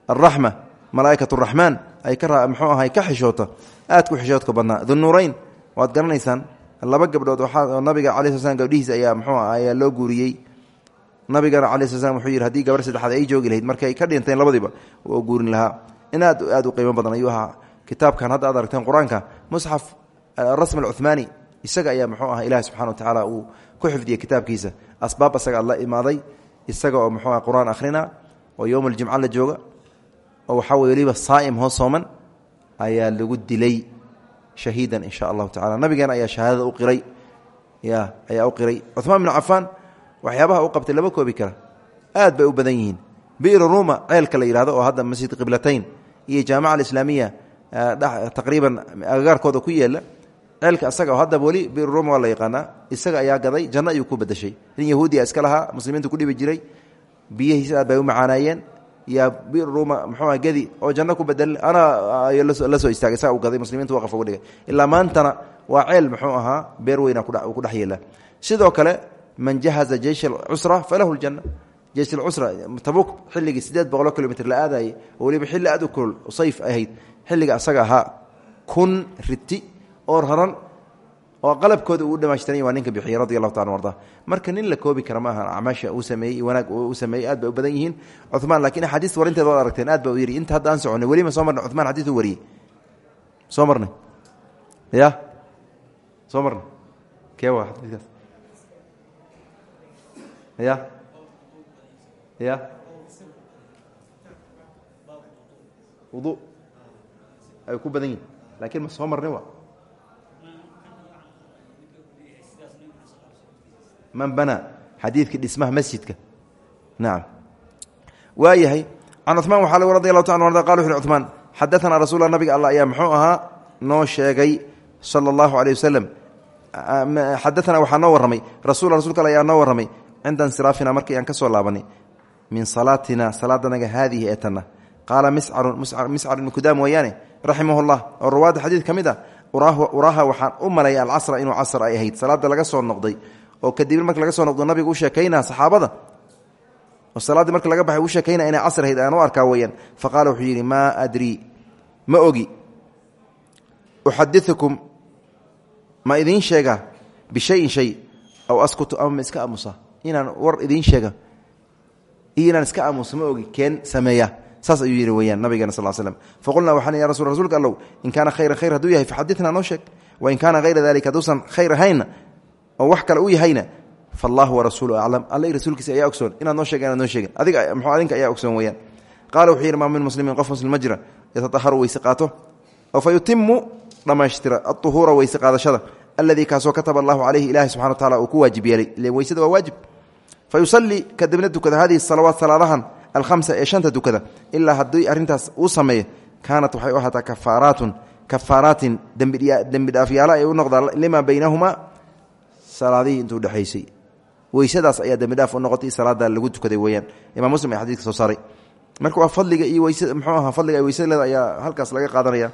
araxma malaa'ikat araxmaan ay ka muxuu ahay ka xishoota aad ku xishoodka badnaa dunuurayn waad garanaysaan laba gabdhood waxaa nabiga cala sl slam gabdhihiisa ayaa muxuu ah ayaa loo guuriyey. Nabigana cala sl slam wuxuu yidhi haddii gabar saddexaad ay joogi lahayd markay ka dhinteen labadiiba oo guurin lahaa. In aad aad u qiimo badan ayuu ahaa. Kitaabkan hadda aad aragteen qur'aanka musxaf arasm alcuhmaani isaga ayaa muxuu ah ilahi subxana wa tacaala uu ku xifdiyey kitaabkiisa. Asbaab isaga ad la imaaday isaga oo muxuu ah qur'aan akhrina oo yowm aljimca la jooga oo waxaa wey weliba saa'im sooman ayaa lagu dilay shahiidan in sha allahu tacala nabigeena ayaa shahaadada u qiray. Ya ayaa u qiray. Cuhmaan binu cafaan waxyaabaha u qabtay laba koobi kara aad bay u badan yihiin. Bi'ru ruuma ceelka la yihahdo oo hadda masjid qiblatayn iyo jaamaca alislaamiya taqriiban agagaarkooda ku yeela ceelka isaga oo haddaba weli bi'ru ruuma waa la yaqaanaa. Isaga ayaa gaday janno ayuu ku bedeshay nin yahuudiya iska lahaa muslimiintu ku dhibi jiray. Biyihiisa aad bay u macaanaayeen yaa bir ruuma muxuua gedi oo janno ku bedel ana la soo istaagay saa u gaday muslimiintu waqaf ugu dhigay ilaa maantana waa ceel muxuu ahaa beer weyna uu ku dhex sidoo kale man jahaza jeysh alcusra falahu ljanna. Jeysh alcusra tabuk xilligii siddeed boqolo kilomitr la aadayay oo weliba xilli aad u sayf ahayd. Xilliga asaga ahaa kun riti oo raran oo qalabkooda uu dhamaashtiray waa ninka bixiyey radi allahu taala arda. Marka nin la koobi kara maaha acmaasha uu sameeyey wanaag uu sameeyey aad bay u badan yihiin. Cumaan lakiin axaadiista warinteeda waad aragteen aad ba u yiri inta hadda aan soconay welima soo marnay. Cumaan xadiis u wariyey. Soo marnay. Ya? Soo marnay. Kee waa xadiiskaas? Ya? Ya? Wudu. Ay ku badan yihiin lakiin ma soo marnay wa man banaa xadiidka dhismaha masjidka. Nacam waa yahay can cumaan waxaa lg radi allahu ta arda qal wuxu cumaan xadaanaa rasulla nabiga allah ayaa muxuu ahaa noo sheegay sala allahu aleyh wasalam xadaanaa waxaa noo warramay rasul rasulka all ayaa noo warramay cinda insiraafina markii aan ka soo laabanay min salaatina salaadanaga haadihi ee tanna qaala miscar ibnu kudaam weeyaane raximah llah oo ruwaadda xadiid ka mid a uraaha waxaan u malaya alcasra inuu casr ay laga soo noqday oo kadibna marka laga soo noqdo nabiga u sheekaynaa saxaabada oo salaaddii marka laga baxay u sheekaynaa inay casr ahayd aan u arkaa weyaan fa qaala wuxuu yidhi maa adrii ma ogi. Uxadiukum ma idiin sheegaa bishayin shay aw askutu ama ma iska aamusa? Inaan war idiin sheega. Iyo inaan iska aamusa ma ogi. Keen sameeya. Saas ayuu yidhi weyaan nabigeena sal slm faqulnaa waxaan ya rasul rsulka allow in kaana khayran khayr hadduu yahay faxaditnaa noo sheeg. Wain kaana hayra dalika hadduusan khayr ahaynna oo wax kale u yahayna faallahu warasuulu aclam alla rasuulkiisa ayaa ogsoon inaad noo sheega noo sheegin adiga mxuu adinka ayaa ogsoon weyaan qaala wuxuu yidhi min muslimiin qof muslim ma jira yatataharu weyse qaato oo fa yutimu dhammaystira aطuhuura weyse qaadashada kataba allahu calayhi ilahi subxana wa tacala uu ku waajib yeelay ilen weysada waa waajib fa yusalii kadibna dukada hadihi salawaat salaadahan alhamsa ee shanta dukada ilaa haddii arrintaas uu sameeyo kaanat waxay u ahaataa kafaaraatun ay u noqdaa limaa baynahumaa salaadihii intuu dhexaysay weysadaas ayaa dembi dhaaf u noqotay salaada lagu tukaday weyaan imam muslim ayaa xadidka soo saaray marka waa fadliga iyo weys mxuu ahaa fadliga ay weysada leeda ayaa halkaas laga qaadanaya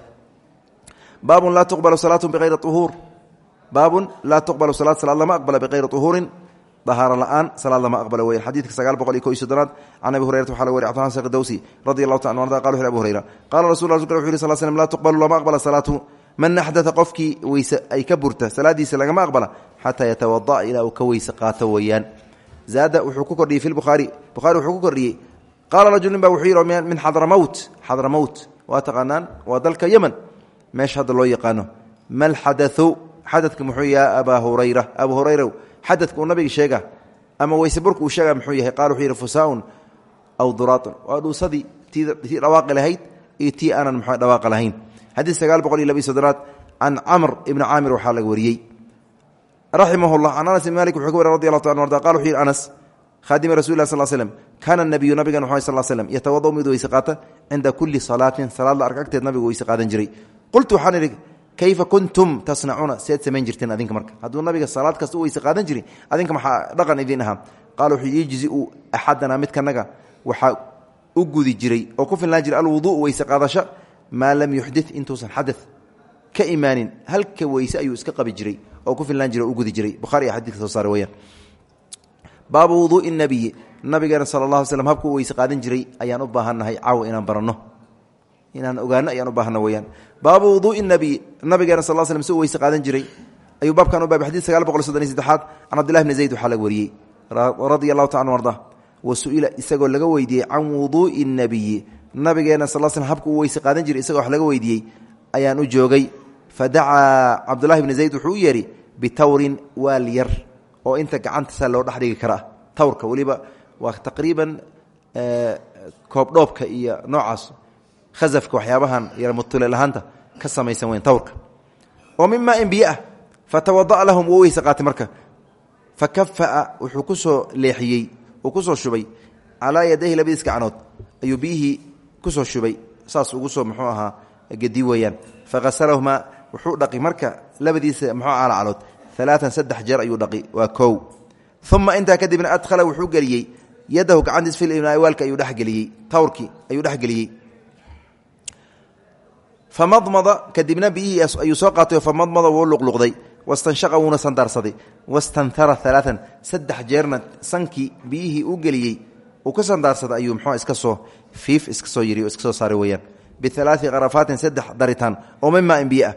baabun laa tuqbalu salaatu biqayri uhuur baabun laa tuqbalu salaat salaad lama aqbala biqayri uhuurin dahaaro la'aan salaad lama aqbala weyan xadiidka sagaal boqol iyo ko iyo soddonaad can abi hurayrata waxaa la wari cbdiraman saq dawsi radi allahu ta anu arda qala wuxu abu hurayra qala rasul rasulka wuxu yiri sal slm laa tuqbalu lama aqbala salaatu man axdaa qofkii weyse ay ka burta salaadiisa lagama aqbala xataa yatawadaa ilaa uu ka weyse qaato weeyaan. Zaada wuxuu ku kordhiyey fi bukhaari bukhari wuxuu ku kordhiyey qaala rajul nin ba wuxuu yidhi min xadramowt xadramowt waa taqaanaan waa dalka yemen. Meesha hadda loo yaqaano mal xadau xadadka muxuu yaha abaa hurayra. Abu hurayra xadadka uu nabiga sheega ama weyse burka uu sheega muxuu yahay qala wuxuu yidhi fusaaun aw duraatun. Waa dhuusadii tii dhawaaqi lahayd iyo tii aanan mxu dhawaaqa lahayn xadiid sagaal boqol iyo labiy soddonaad can camr ibni waxaa laga wariyey. Raximah llah can anas ibn malik wuxuu ka wari radi allahu ta an arda qala wuxuu yidhi anas khadimi rasul lah sal slm kaana nabiyu nabigan mxu sal slm yatawada mid weyse qaata cinda kuli salaatin salaad la ark agteed nabigu jiray. Qultu waxaan kayfa kuntum tasnacuuna seed samayn jirteen adinka marka. Hadduu nabiga salaad kasta u weyse jiray adinka maxaa dhaqan idin qaala wuxuu yejzi-u axadanaa midkanaga waxaa u gudi jiray oo ku filnaan jiray alwuduu weyse qaadasho maa lam yuxdi intuusan xada ka imaanin halka weyse ayuu iska qabi jiray oo ku filnaan jiray o u gudi jiray. Buhari a xadidka soo saara weyaan baabu wuduui nabiyi nabigeena allah alay slm habkuu weyse qaadan jiray ayaan u baahannahay caawa inaan baranno. Inaan ogaano ayaan u baahana weyaan baabu wuduui nabiyi nabigeena sal slm si u weyse qaadan jiray ayuu baabkan u baabay. Xadid sagaal boqol soddon iyo saddexaad can cabdillahi bni zayd waxaa laga wariyey. Radia allahu taala arda. Wa su'ila isagoo laga weydiiyey can wuduui nabiyi nabigeena sal slm habka uu weyse qaadan jiray isagoo wax laga weydiiyey ayaan u joogay. Fadacaa cabdulahi bni zayd wuxuu u yeedhi bitawrin waal yar oo inta gacantasaa loo dhex dhigi karaa. Tawrka weliba waa taqriiban koobdhoobka iyo noocaas khasafka waxyaabahan yar mutule lahaanta ka samaysan weyn tawrka. Oo min maain biyo ah. Fatawada'a lahum wuu weyse marka. Fa kafa'a wuxuu ku soo leexiyey uu ku soo shubay. Calaa yadayhi labadiis gacanood ayuu ku soo shubay saas ugu soo muxuu ahaa gedi weeyaan. Faghasalahumaa wuxuu dhaqi marka labadiisa muxuu calacalood alaaan saddex jeer ayuu dhaqi waa kow. Uma intaa kadibna adhala wuxuu geliyey. Yadahu gacantiis filwaalka ayuu dhegeliyey tawrkii ayuu dhexgeliyey famadmada kadibna biyihii ayuu soo qaatay famadmada wuu luqluqday. Wastanshaqa wuuna sandaarsaday. Wastanhara alaaan saddex jeerna sankii biyihii u geliyey. Uu ka sandaarsaday ayuu mxuu iska soo fiif iska soo yiri iska soo saaray weyaan bialaai karafaatin saddex daritaan oo min maain biyo ah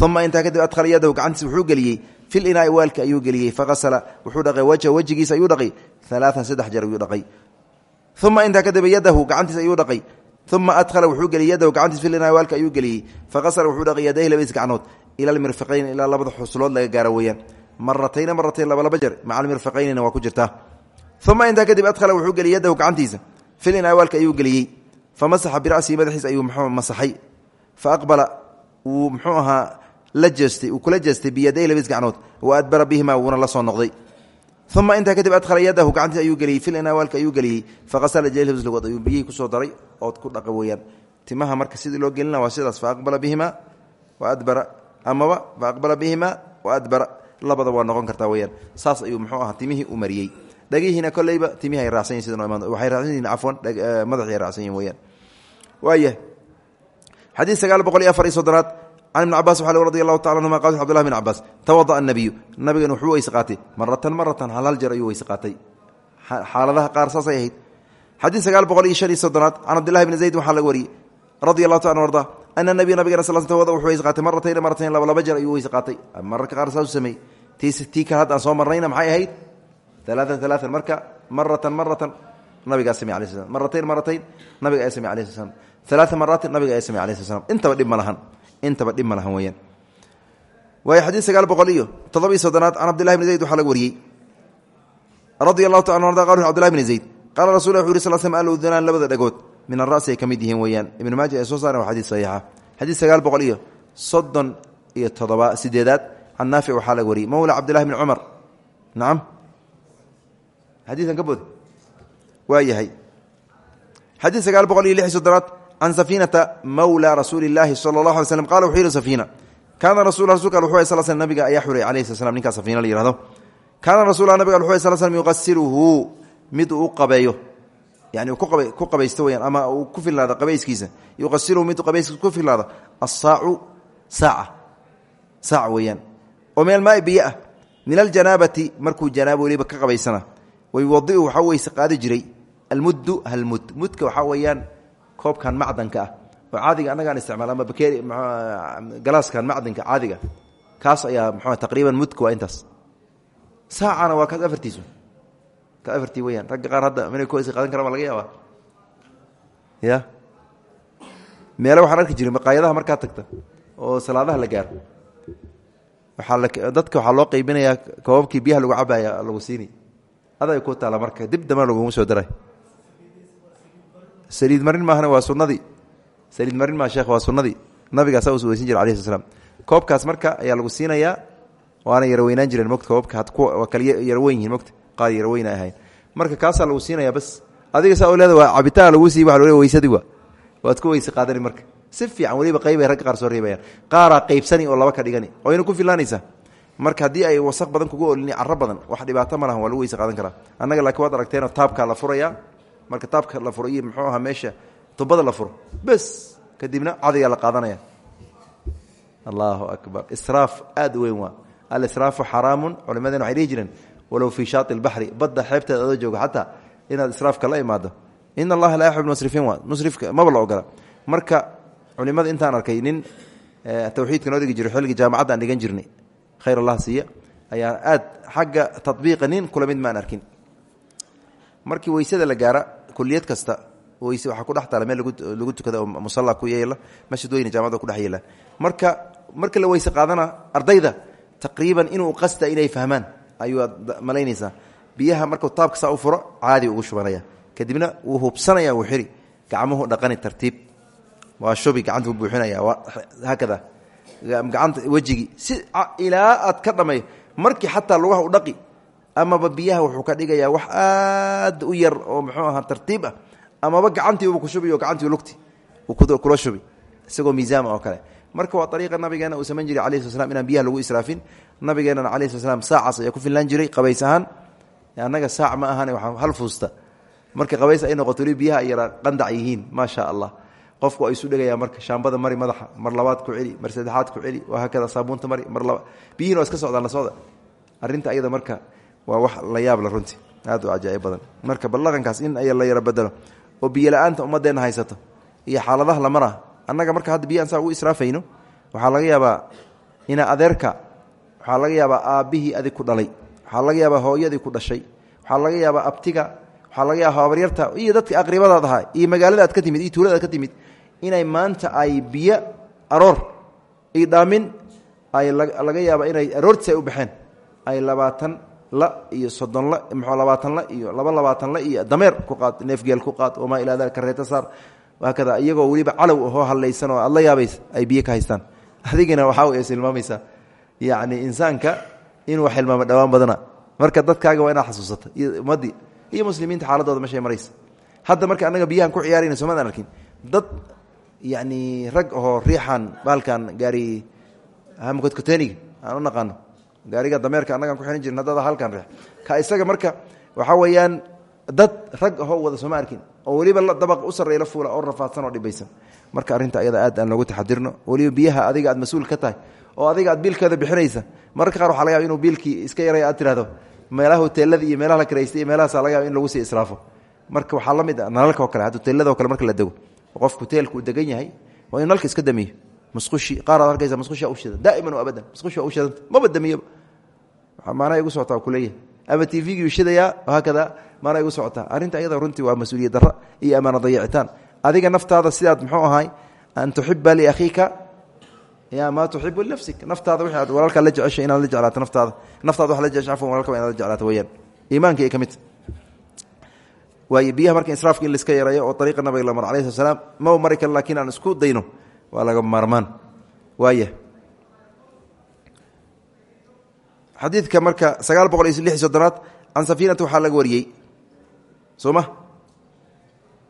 uma intaa kadib adhala yadahu gacantiis wuxuu geliyey. Fil inaai waalka ayuu geliyey. Faasala wuxuu dhaqay wajha wejigiisa ayuu dhaqay. Alaaan saddex jeer ayuu dhaqay. Uma intaa kadib yadahu gacantiis ayuu dhaqay. Uma adhala wuxuu geliyey yadahu gacantiis fil inaai waalka ayuu geliyey. Faasala wuxuu dhaqay yadayhi labadiis gacnood ila almirfiqayn ilaa labada xuslood laga gaaro weeyaan. Maratayna maratayn laba laba jeer maca almirfiqaynina waa fil inaai waalka ayuu geliyey. Famasaxa birasihi madaxiis ayuu mxuu masaxay. Fa aqbala wuu mxuu ahaa la jeestay uu kula jeestay biyaday labadiis gacnood wa adbara bihima wuuna la soo noqday. Uma intaa kadib adhala yadahu gacantiis ayuu geliyey fil inawaalka ayuu geliyey. Faqasala jlgood ayuu biyihii ku soo daray ood ku dhaqa timaha marka sidii loo gelina waa sidaas faaqbala bihima wa adbara. Amaba faaqbala bihima wa adbara. Labada waa noqon kartaa weyaan saas ayuu mxuu ahaa timihii u dhagihiina koleyba timihi ay raacsan yihiin sida waxay raacsan yihiin cafwan madaxii ay raacsan yihiin weyaan waaya xadiid sagaal boqol iyo afar iyo soddonaad can ibni cabas waxa radi allahu taala anhuma qal cbdullahi bn cabaas tawada'a nabiyu nabigan wuxuu weyse qaatay maratan maratan hal hal jeer ayuu weyse qaatay. Xaaladaha qaar saasay ahayd. Xadiid sagaal boqol iyo shan iyo soddonaad can cabdillahi bni zayd waxaa laga wariyey radi allahu ta an arda ana nabiya nabigana sal tawada wuxuu weyse qaatay maratayna maratayn laba laba jeer ayuu weyse qaatay. Mararka qaar saasu sameeyey. Tii kale haddaan soo marnayna maxay ahayd alaaan alaaan marka maratan maratan nabigaa sami ala sl maratayn maratayn nabiga ayaa sami ala sl alaaa maraatin nabiga ayaa sami ala sl intaba dhib ma lahan intaba dhib ma lahan weyaan waayo xadiid sagaal boqol iyo toddoba iyo soddonaad can cabdillahi bni zayd waxaa laga wariyey radia allahu ta arda qal cbdillahi bni zayd qaala rasul wuxu yuri sl slm aludunaan labada dhagood min arasi ay ka mid yihiin weeyaan ibnu maaja ee soo saaren waa xadiid saxiixa xadiid sagaal boqol iyo soddon iyo toddoba sideedaad can naafic waxaa laga wariyey mowla cabdillahi bni cumar nacam xadiikan ka bood. Waa yahay. Xadiid sagaal boqol iyo lix iyo soddonaad can safiinata mawla rasuuli illaahi sala allahu alay slm qala wuxuu yihi safiina kaana rasul rasulka wuxu sal sl nabiga ayaa xuray alayhi sl slam ninkaa safiina la yihahdo kaana rasul nabiga wuxu sal slm yuqasiluhu mid uu u qabeeyo yani ku qabaysto weyaan ama uu ku filaado qabayskiisa. Yuqasiluhu mid qabayskiisa ku filaado asaacu saaca. Saac weeyaan. Oo min almaai biyo ah min aljanaabati. Markuu janaabo weliba ka qabaysana wayuwadiu waxaa weyse qaadi jiray. Almuddu halmud. Mudka waxaa weeyaan koobkan macdanka ah. Oo caadiga annagaan isticmaal ama bakeeri galaaskan macdanka caadiga. Kaas ayaa mxu taqriiban mudka waa intaas. Saacana waa kaas afartiisu. Ka afartii weyaan ragga qaar hadda minay kuwaysa qaadan karaan baa laga yaabaa. Ya? Meele waxaan arki jiray maqaayadaha markaa tagta oo salaadaha la gaaro. Waaa dadka waxaa loo qeybinayaa koobabkii biyaha lagu cabaya lagu siini aday ku taala marka dib dambana laguma soo daray. Saliid marin maahana waa sunadii saliid marin maa sheekh waa sunadii nabigaasaa u weysan jira alai sl koobkaas marka ayaa lagu siinayaa waana yaraweynaan jireen mogta koobabka waa kala yaraweyn yihiin mogta qaar ahayn. Marka kaasaa lagu siinaya bas. Adiga saa leeda waa cabitaan lagu siiy waa weysadii wa waad ku weyse qaadani marka. Si fiican weliba qeybay ragga qaar soo reebayaan. Qaaraa qeybsani oo laba ka dhigani. Oo yna ku filaanaysaa marka haddii ay wasaq badan kugu olini caro badan wax dhibaato ma lahan waa lagu weyse qaadan karaa. Laakiin waad aragteenoo taabkaa la furaya. Marka taabka la furo muxuu ahaa meesha tubada la furo. Bes kadibna cadigaa la qaadanaya. Allahu akbar. Israaf aad u weyn waa. Alisraafu xaraamun culimadeen waxay dhihi jireen walow fii shaati lbaxri badda xeebteeda adoo jooga xataa inaad israafka la imaado. In allaha laa yaxib musrifiin waa. Musrifka maba la ogola marka culimada intaan arkay nin tawxiidka noo dhigi jiro xilligii aan dhigan jirnay khayr allah siiya ayaa aad xagga tabiiqa nin kula mid maan arkin. Markii weysada la gaara kuliyad kasta weyse waxaa ku dhex taala meel lagu tukada musalla ku yeela masjid weyne jaamacada kudhex yeela. Marka marka la weyse qaadana ardayda taqriiban inuu qasta inay fahmaan ayuu malaynaysaa. Biyaha markuu taabka saa u furo caadi ugu shubanaya. Kadibna wuu hubsanaya wuu gacmuhu dhaqani tartiib. Waa shubi gacanta u buuxinaya haakada gacanta wejigii si ilaa aad ka dhamay markii xataa lugaha u dhaqi amaba biyaha wuxuu ka dhigayaa wax aad u yar oo muxuu ahaa tartiib ah. Amaba gacantiiuba ku shubi oo gacantii lugti kula shubi isagoo miisaama oo kale. Marka waa ariiqa nabigeena uu samayn jiray alai sl inaan biyaha lagu israafin. Nabigeenana alai sl slam saacaas ku fillaan jiray qabays ahaan. Saac ma ahaan waa hal fuusta. Marka qabays ay noqoto biyaha ay qandac yihiin maa sha allah qofku waa isu dhegaya marka shaambada mari madaxa mar labaad ku celi mar saddexaad ku celi waa haakada saabuunta mari mar laba biyihin iska socdaan la socda. Arrinta ayada marka waa wax la yaab la runtii aad u cajaa'ib badan. Marka ballaqankaas in ay la yaro bedelo oo biyo la'aanta ummadeenna haysato iyo xaaladaha la mara annaga marka hadda biyahan saa ugu israafayno waxaa laga yaabaa ina adeerka waxaa laga yaabaa aabbihii adig ku dhalay waxaa laga yaabaa hooyadii ku dhashay waxaa laga yaabaa abtiga waxaa laga yaaba habaryarta iyo dadka aqribadaad ahaa iyo magaalada aad ka timid iyo tuulada aad ka timid inay maanta ay biyo aroor iyo dhaamin ay laga yaaba inay aroortiis ay u baxeen. Ay labaatan la iyo soddon la mxuu labaatan la iyo laba labaatan la iyo dameer ku qaad neefgeel ku qaad wamaa ilaa dalika reeta saar. Haakada iyagoo weliba calow ahoo hadlaysan oo aad la yaabays ay biyo ka haystaan. Adigina waxaa way is hilmaamaysaa yacni insaanka inuu xilmaamo dhowaan badana. Marka dadkaaga waa inaad xasuusata iyo ummaddii iyo muslimiinta xaaladooda meshay maraysa hadda marka annaga biyahan ku ciyaarayna somadaan arkin. Dad yacni rag ahoo riixan baalkan gaari hamkodkoteniga aan u naqaano. Gaariga dameerka annagaan ku xihan jirin haddada halkan riix. Ka isaga marka waxaa weeyaan dad rag ahoo wada sooma arkin. Oo weliba dabaq u sarreeya la fuula oo rafaadsan oo dhibaysan. Marka arrinta ayada aad aan loogu taxadirno weliba biyaha adiga aad mas'uul ka tahay. Oo adiga aad biilkeeda bixinaysa. Mararka qaar waxa laga yaba inuu biilkii iska yaray aad tirahdo meelaha hoteelada iyo meelaha la karaystay iyo meelahaasa laga yaba in lagu sii israafo. Marka waxaa la mid a nalalka oo kale hoteelada o kale marka la dego qofka hoteelka uu degan yahay waa inu nalka iska damiyo. Musqushi qaar aad arkaysa musqushia u shidan daa'iman o abadan. Musqushia u shidanta maba damiyaba maanaa igu socotaa kuleeyahay ama t v-giu shidayaa haakada maanaa igu socotaa arrinta ayada runtii waa mas'uuliyad darra iyo amaana dayacitaan adiga naftaada sidaad muxuu ahay an tuxiba liakhiika ya maa tuxibu linafsik naftaada wixi aad walaalkaa la jeceshay inaad la jeclaato naftaada. Naftaada wax la jeceshay afwan walalka inaad la jeclaato weyaan iimaanka ay ka midta waayo biyaha marka israafka in laiska yareeyo oo ariiqa nabiga la mar alayh slat slaam ma mari karo lakiin aan isku dayno. Waa laga maarmaan. Waaya xadiidka marka sagaal boqol iyo lix iyo soddonaad can safiinata waxaa laga wariyey. Soo ma?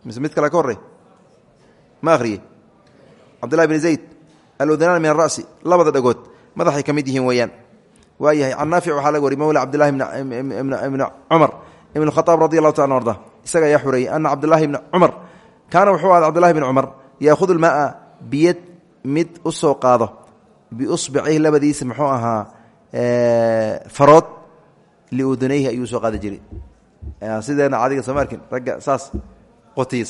Mise mid kale ka horey ma akhriyey? Cabdillahi bn zayd aludnaan min arasi labada dhagood madaxay ka mid yihiin weeyaan. Waayahay can naafic waxaa laga wariyey mawla cabdillahi bni cumar. Ibn khaaab radi allahu taala arda isaga ayaa xureeyey ana cabdillaahi bni cumar kaana wuxuu ahda cbdillahi bni cumar yaahudu lmaaa biyad mid u soo qaado biusbicihi labadiisa muxuu ahaa farood liudunayhi ayuu soo qaadi jiray. Sideena cadiga sooma arkin ragga saas qotiy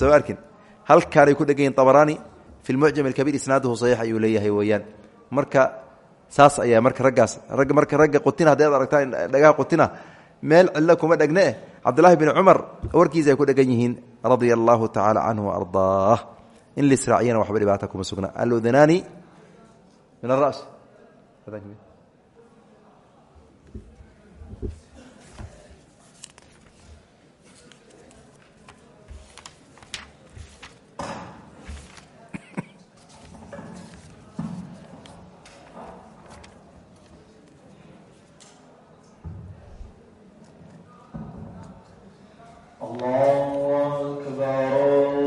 fi lmucjam alkabiir isnaaduhu saxiix ayuu leeyahay weeyaan marka saas ayaa marka raggaas ragga marka ragga qotina haddi ad aragtaan dhagaha qotina meel cidlo kuma dhegne cabdulahi bn cumar warkiisa ay ku dhegan yihiin radia allahu tacaala canhu waardaah in lisraaciyana waxba dhibaata kuma sugna aludnaani min aras الله أكبر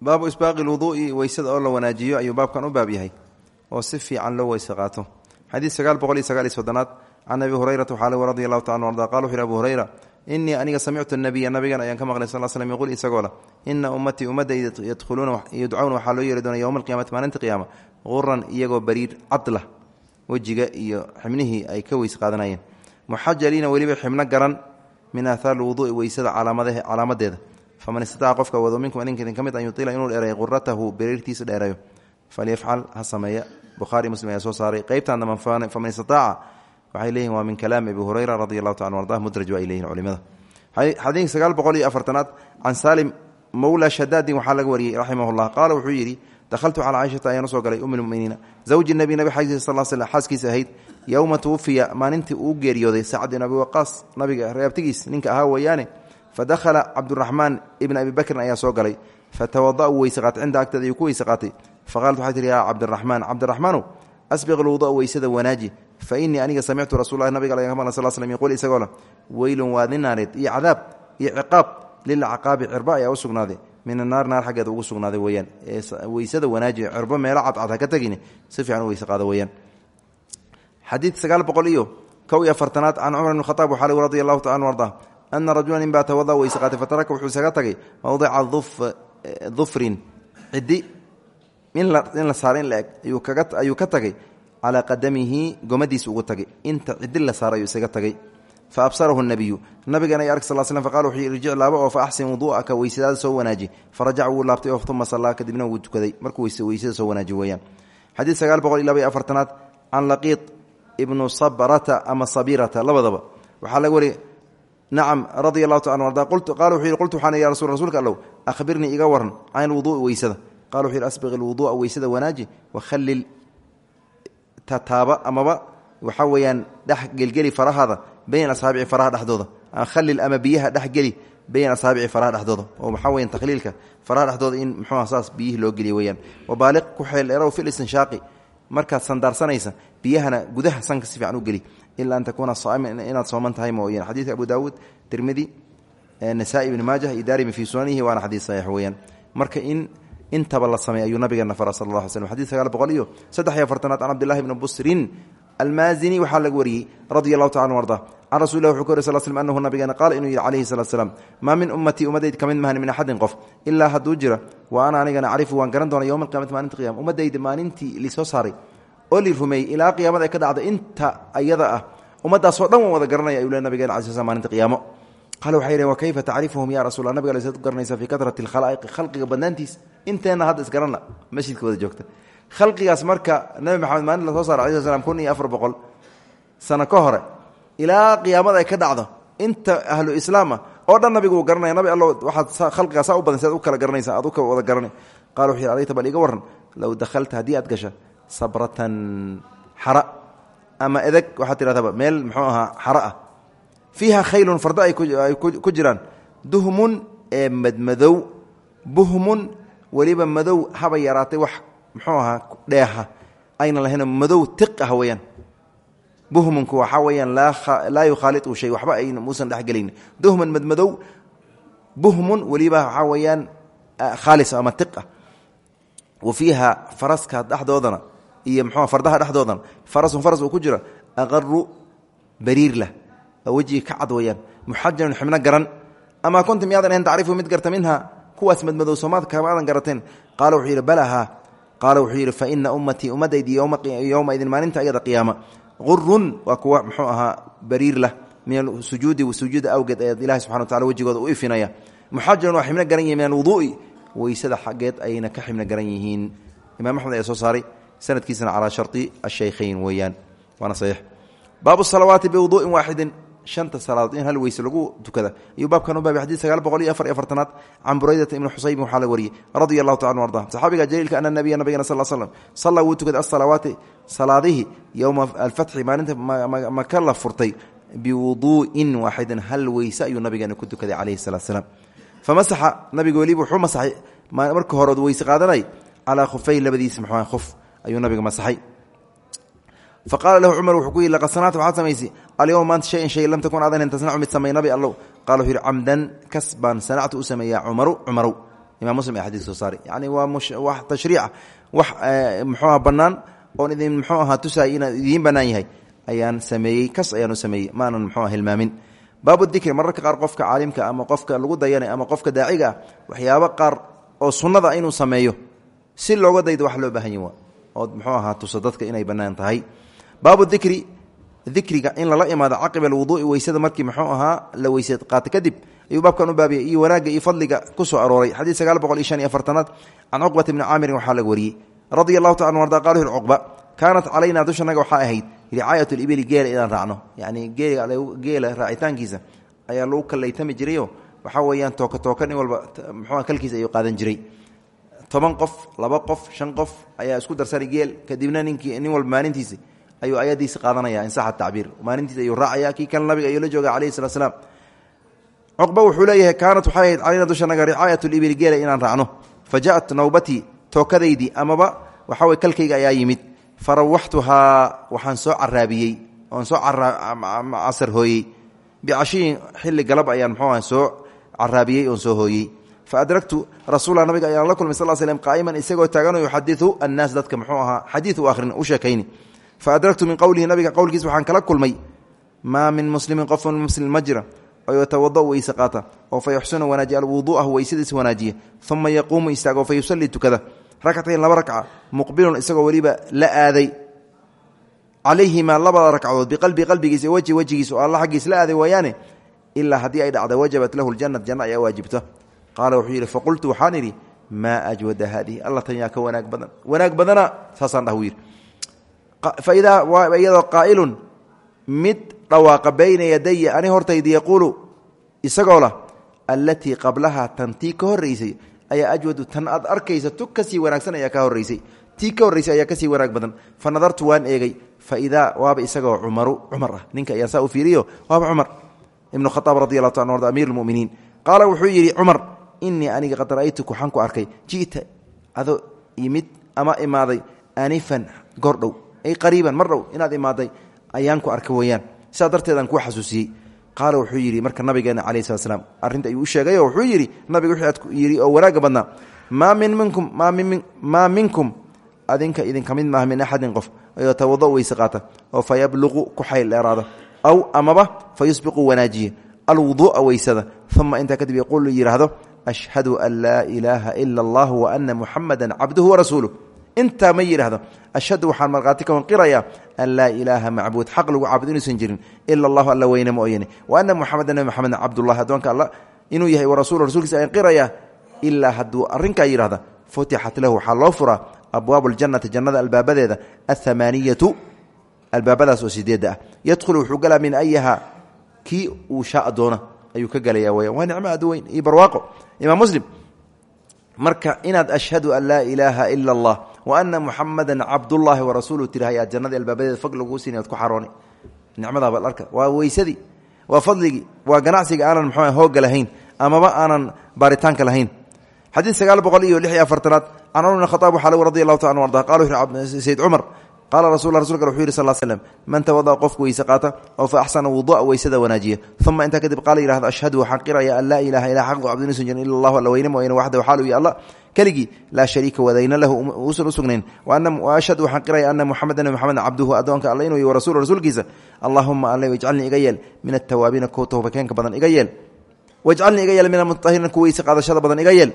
baabu isbaaqi lwuduu'i weysada oo la wanaajiyo ayuu baabkan u baab yahay oo si fiican loo weyse qaato. Xadiid sagaal boqol iyo sagaal iyo soddonaad can abi hurayrata waxaa leh radi allahu taala arda qala wuxu abu hurayra inii aniga samictu nabiya nabigan ayaan ka maqlay sal slm yquul isagoo leh ina ummatii ummadayda yadkhuluuna yudcawna waxaa loo yeeri doona yowma alqiyamati maalinta qiyaama quran iyagoo bariir cadlah wejiga iyo xibnihii ay ka weys qaadanayeen. Muxajaliina weliba xibno garan min aathaar wuduui weysada calaamadeeda faman istataca qofka wado minkum idinka idin ka mid an yuila inuu dheereeyo quratahu bariirtiisa dheereeyo falyafcal ha sameeya bukhaari muslim ayaa soo saaray qeybtan dambe faman istataaca waxay leeyihiin waa min kalaami abi hurayra radi allahu taala arda mudraj waa ay leyihin culimada xadiidka sagaal boqol iyo afartanaad can salim mowla shadaadin waxaa laga wariyey raximah llah qaala wuxuu yidhi dakhaltu calaa caaishata ayaan u soo galay um lmuminiina zawji nebi nabi xaggiisa sal sl xaaskiisa ahayd yowma tuwafiya maalintii uu geeriyooday sacad bin abi waqaas nabiga reabtigiis ninka ahaa weeyaane fadakhala cabduraxmaan ibn abi bakrin ayaa soo galay fatawada uu weyse qaatay cinda agteeda ayuu ku weyse qaatay faqaalat waxay tihi yaa cabdiraxmaan cabdiraxmaanu asbiq lwudu'a weysada wanaaji fa innii aniga samictu rasuulahi nabiga al maqla sal slm yaquul isagoo leh weylun waadi naareed iyo cadaab iyo ciqaab lilcaqaabi cirba ayaa u sugnaaday. Min anaar naar xaggeeda ugu sugnaaday weyaan weysada wanaaji cirbo meelo cadcad ha ka tegin si fiican u weyse qaada weyaan xadiid sagaal boqol ana rajula nin baa tawada weyse qaatay fataraka wuxuu isaga tagay mowdica dufrin cidi in la in la eg ayuu ka tagay calaa qadamihi gomadiisa ugu tagay inta cidi la saaro ayuu isaga tagay fa absarahu nabiyu nabigan ay arg sal slm faqal wuxuu irjic laabo oo fa axsin wuduu'aka weysadaada soo wanaaji farajaca wuu laabtay oo uma sallaa kadibna wuu markuu weysada soo wanaaji weeyaan xadiid sagaal boqol iyo laba iyo afartanaad can laqiid ibnu sabrata ama sabirata labadaba waxaa laga wariy nacam radia allahu arda qaala wuxuu yihi qultu waxaan ya rasul rsulka allow ahbirnii iga waran can ilwuduui weysada qala wuxu yhi asbiq ilwuduu'a weysada wanaaji wakhallil tataaba amaba waxaa weeyaan dhex gelgeli farahaada bayn asaabici faraha dhexdooda. Khallil ama biyaha dhexgeli bayn asaabici faraha dhexdooda. Oo waxaa weyan takhliilka faraha dhexdooda in muxuuha saas biyihii loo geliya weyaan wabaaliq ku xeel erow fil istinshaaqi markaad sandaarsanaysa biyahana gudaha sanka si fiican u geli ilaa an takuuna saaiman inaad sooman tahay mooyaan xadiidka abu daawuud tirmidi nasaa-i ibni maajah iyo daarimi fii sunanihi waana xadiis saxiix weeyaan marka in intaba la sameey ayuu nabigeena fara sal alla slm xadid sagaal boqol iyo saddex iyo afartanaad can cabdillahi bni busrin almaazini waxaa laga wariyey radi allahu tacala anu arda can rasul lah wuxuu ka wary sal slm anahu nabigeena qaala inuu yidhi calayhi salatu slam maa min ummatii ummaddayd ka mid mahan min axadin qof ilaa hadduu jira wa ana anigana acrifu waan garan doona yowma alqiyamati maalinta qiyama ummaddayda maalintii lisoo saaray oo li rumeeyey ilaa qiyaamada ka dhacda inta ayada ah. Ummaddaasoo dhan wada garanaya ayuu le nabigeen ala sl qiyaamo. Qaale waxay wa kayfa tacrifuhum ya rasul nabig al u garanaysa fii katrati alkhalaa'iqi khalqiga badnaantiis inteenna hadda isgaranna masjidka wada joogta. Khalqigaas marka nabi maxamed maalin la soo saara alai slam kun iyo afar boqol sano ka hore ilaa qiyaamada ka dhacdo inta ahlu islaama oo dhan nabigu garanaya nabi allo waxaad khalqigaa u badan si ad u kala garanaysa aad u ka wada garanay qala wuxu yhi alayta bal iga warran low dakhalta gasha sabratan xara ama edeg waxaad tidhahdaba meel muxuu ahaa xara ah khaylun fardo ay ku jiraan. Duhmun ee madmadow. Buhmun weliba madow haba yaraatay wax muxuu ahaa dheeha. Ayna lahayn madow tiq ah weeyaan. Buhmunku waxaa weeyaan laa yukhaaliu shay waxba ayna muusan dhexgelin duhman madmadow buhmun weliba waxaa weeyaan khaalis ama tiq ah. Wa faraska dhexdoodana iyo mxua fardaha dhexdoodana farasun faras uu ku jira aqaru bariir lah wejiga ka cad weyaan muxajanun xibno garan. Amaa kunta miyaadan ahayn tacrifu mid garta minha kuwaas madmadow soomaad kamaadan garateen? Qaala wuxuu yidhi balaha qaala wuxuu yidhi fa ina ummatii ummadaydi yowmaidin maalinta ayada qiyaama. Qurun waa kuwa muxuu ahaa bariir lah min sujuudi sujuuda awgeed ayaad ilahi subxana wa tacala wejigooda u ifinaya. Muxajanun waa xibno garan yihiin min alwuduu'i weysada xaggeed ayna ka xibno garan yihiin. Imam axmed ayaa soo saaray sanadkiisana calaa shari ashaykhayn weeyaan. Waana saxiix. Baabu salawaati biwuduu'in waaxidin shanta salaadood in hal weyse lagu tukada. Ayuu baabkan u baabay xadid sagaal boqol iyo afar iyo afartanaad can buraydata ibni xusaybin waxaa laga wariyey radia allahu taala arda saxaabiga jaliilka ana nabiya nabigana sal slam sallaa wuu tukaday asalawaati salaadihii yowma alfatxi maalinta maka la furtay. Biwuduu'in waaxidin hal weyse ayuu nabigeena ku tukaday calayhi salatu salaam. Famasaxa nabiga weliba wuxuu masaxay. Marka horeod weyse qaadanay calaa khufay labadiisa mxua khuf ayuu nabiga masaxay. Faqaala lahu cumar wuxuu ku yidhi laqad sanacta waxaad samaysay. Alyowma maanta shayan shay lam takun aadan tasnacu mid samay nabi allow. Qala wuxuu yidhi camdan kas baan sanactu u sameeyaa cumaru cumarow. Imam muslim ee xadis soo saaray. Yani waa wax tashriica wax muxuuaha bannaan oon idin muxuu ahaa tusaay inaa idiin bannaan yahay. Ayaan sameeyey kas ayaanu sameeyey. Maanan muxuuha hilmaamin. Baabu dikri mararka qaar qofka caalimka ama qofka lagu dayanay ama qofka daaciga ah waxyaabo qaar ood muxuu ahaa tuso dadka inay bannaan tahay. Baabu dikri dikriga in lala imaado caqiba alwuduui weysada markii muxuu ahaa la weyse qaata kadib ayuu baabkan u baabiyey iyo wanaagga iyo fadliga ku soo arooray. Xadiid sagaal boqol iyo shan iyo afartanaad can cuqbata bni caamirin waxaa laga wariyey. Radia allahu taala arda kaanat calaynaa dushanaga waxaa ahayd ricaayat libili geela inaan raacno. Yani geela raacitaankiisa ayaa lagu kallaytami jirayo waxaa weeyaan tooka tooka nin walba muxua kalkiisa ayuu qaadan jiray toban qof laba qof shan qof ayaa isku darsanay geel. Kadibna ninkii nin walba maalintiisi ayuu ayadiisi qaadanaya insaxa tacbiir. Maalintiis ayuu raacaya kii kan nabiga ayuu la jooga calayhi salatu slaam cuqba wuxuu leeyahay kaanat waxay ahayd calayna dushanaga ricaayat libili geela inaan raacno. Fa jaءat nawbatii amaba waxaa way kalkayga ayaa yimid. Farawaxtuhaa waxaan soo caraabiyey oon soo casar hooyey. Bicashiyin xilli galab ayaan mxuuah soo caraabiyey oon soo hooyey fa adragtu rasuula nabiga ayaan la kulmay sal slm qaa'iman isagoo taagano yuxadiu annaas dadka muxuu ahaa xadiid u akhrin u sheekayni fa adragtu min qowlihi nabiga qowlkiis waxaan kala kulmay maa min muslimin qof muslim ma jira oo yatawada weyse qaata oo fa yuxsinu wanaajiya alwuduu'ahu weysadiis wanaajiya uma yaquumu istaago fa yusallii tukada rakcatayn laba rakca muqbilun isagoo weliba la aaday calayhimaa labada ragcadood biqalbi qalbigiisa weji wejigiis oo alla xaggiis la aaday waayaane ilaa haddii qaala wuxuu yidhi faqultu waxaan idhi ajwada haadihi alla tan yaa ka wanaag badan wanaag badana saasaan dhah yidhi. Faidaa iyadoo qaa'ilun mid dhawaaqa bayna yadaya ani hortaydi yaquulu isagoo lah allatii qablahaa ka horraysay ayaa ajwadu tan aad arkaysa tu ka sii wanaagsan ayaa ka horraysay tii ka horraysay ayaa ka sii wanaag badan. Fa nadartu waan eegay fa idaa waaba isagoo cumaru cumar ah ninka ayaan saa u fiiriyo waaba cumar ibnu khaaab radi allahu ta amiir lmuminiin qaala wuxuu yidhi cumar inii aniga qad ra'aytuku waxaan ku arkay ji'ta adoo yimid ama imaaday anifan gordhow ay qariiban mar inaad imaaday ayaan ku arka weyaan sidaa darteedaan kuu xasuusiyey. Qaala wuxuu yidhi marka nabigeena calayi slat slam arrinta ayuu u wuxuu yidhi nabiga wixii aad oo wanaagga badnaa maa min minkum maa minkum adinka idinka mid maaha min axadin qof yatawada weyse qaata oo fa ku xayl dheeraada aw amaba fa yusbiqu wanaajiye alwuduu'a weysada uma intaa kadib yaquul yidhaahdo ashhadu an laa ilaaha ila allah wa ana muxamada cabduhu warasuuluh intaa ma yidhaahdo ashhadu waxaan markhaati ka wanqirayaa an laa ilaaha macbuud xaq lagu caabud inuusan jirin ila allahu alla weyne mooyane wa ana muxameda nabi moxamed cabdullahi addoonka alla inuu yahay warasuul rasuulkiisa aan qirayaa ilaa hadduu arrinkaa yidhahda futixat lahu waxaa loo furaa abwaabu ljannati jannada albaabadeeda athamaaniyatu albaabadaas oo sideedda ah. Yadkhulu wuxuu galaa min ayaha ayuu ka gelaya weyaan waa nicmo aad weyn iyo barwaaqo. Imaam muslim marka inaad ashhadu an laa ilaaha ila allah wa ana muxamada cabdullaahi warasuulu tiraha ayaa jannadii albaabadeeda fog laguu siina ad ku xarooni. Arka. Waa weysadii waa fadligii waa ganacsiga aanan mxu hooga lahayn amaba aanan baaritaanka lahayn. Xadiid sagaal boqol iyo lix iyo afartanaad can cumar bn khaaab qaala rasul rasulka wuxuu yidhi sal slm man tawada'a qofku weyse qaata oo fa axsana wudu'a weysada wanaajiya. Uma intaa kadib qaala yihahdo ashhadu waxaan qiraya an laa ilaha ilaa xaqu cabdi inuusan jirin ila allahu alla weyne mooyane waxdahu xaalu iyo alla keligii laa shariika wadayna lahu uusan u sugnayn. Ashhadu waxaan qiraya ana muxameda nabi moxamed cabduhu addoonka alla inuu yahy rasul rasuulkiisa. Allahuma alle ijcalnii iga yeel min atawaabiina kuwa towbakeenka badan iga yeel. Wajcalnii iga yeel min almutahiriina kuwa weyse qaadashada badan iga yeel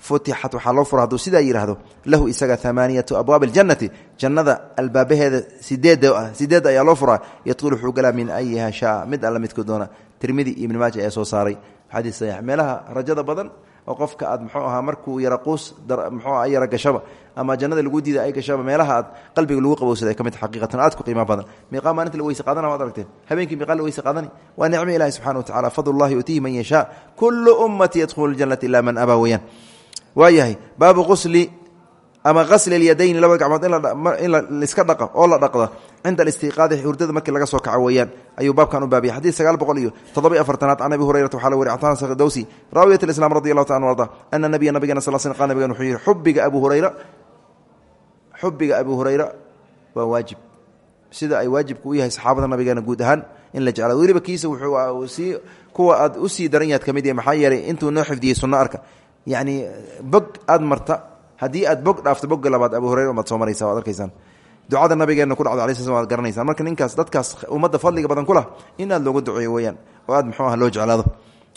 futixat waxaa loo fura hadduu sidaa lahu isaga amaaniyatu abwaabi aljannati jannada albaabaheeda sideed sideedda ayaa loo furaa yadkhulu wuxuu min ayiha shaa mid alla midku doona. Tirmidi ibni maaja ayaa soo saaray xadiis saxiix. Meelaha rajada badan oo qofka aad muxuu ahaa markuu yara quus muxuu yara gashaba ama jannada lagu diida ay gashaba meelaha aad qalbiga lagu qabowsada ay ka xaqiiqatan aad ku qiimo badan. Miiqaa maalinta la weyse qaadana waad aragteen? Habeenkii miiqaa la weyse qaadani? Waa nicmo ilahi subxana wa tacala fadlullahi yuutiihi man yashaa. Kullu ummati yadkhulu ljannata ila man abaa waayahay baabu qusli ama qasli اlyadayni labada gacmood in laiska dhaqo oo la dhaqda cinda alistiqaadi hurdada markii laga soo kaco ayuu baabkan u baabiyay xadiid sagaal boqol iyo waxaa la wari ctaan sakhdowsi raawiyat islam radi allahu ta an arda ana nabiya nabigana sal sl qal nabigan wuxuu abu hurayra xubiga abu hurayra waa waajib. Sida ay waajibku u yahay saxaabada nabigeena guud ahaan in la jeclado weliba kiisa wuxuu aad u sii daran yaad yahay maxaa yeelay intuu noo xifdiyey sunno yani bog aad marta haddii aad bog dhaafto bogga labaad abu hureyra umaad soo maraysa waad arkaysaan. Ducada nabigeena ku dhacda alay waad garanaysaan marka ninkaas dadkaas ummadda fadliga badan ku in aad loogu duceeyo weyaan oo aad muxuu aha loo jeclaado.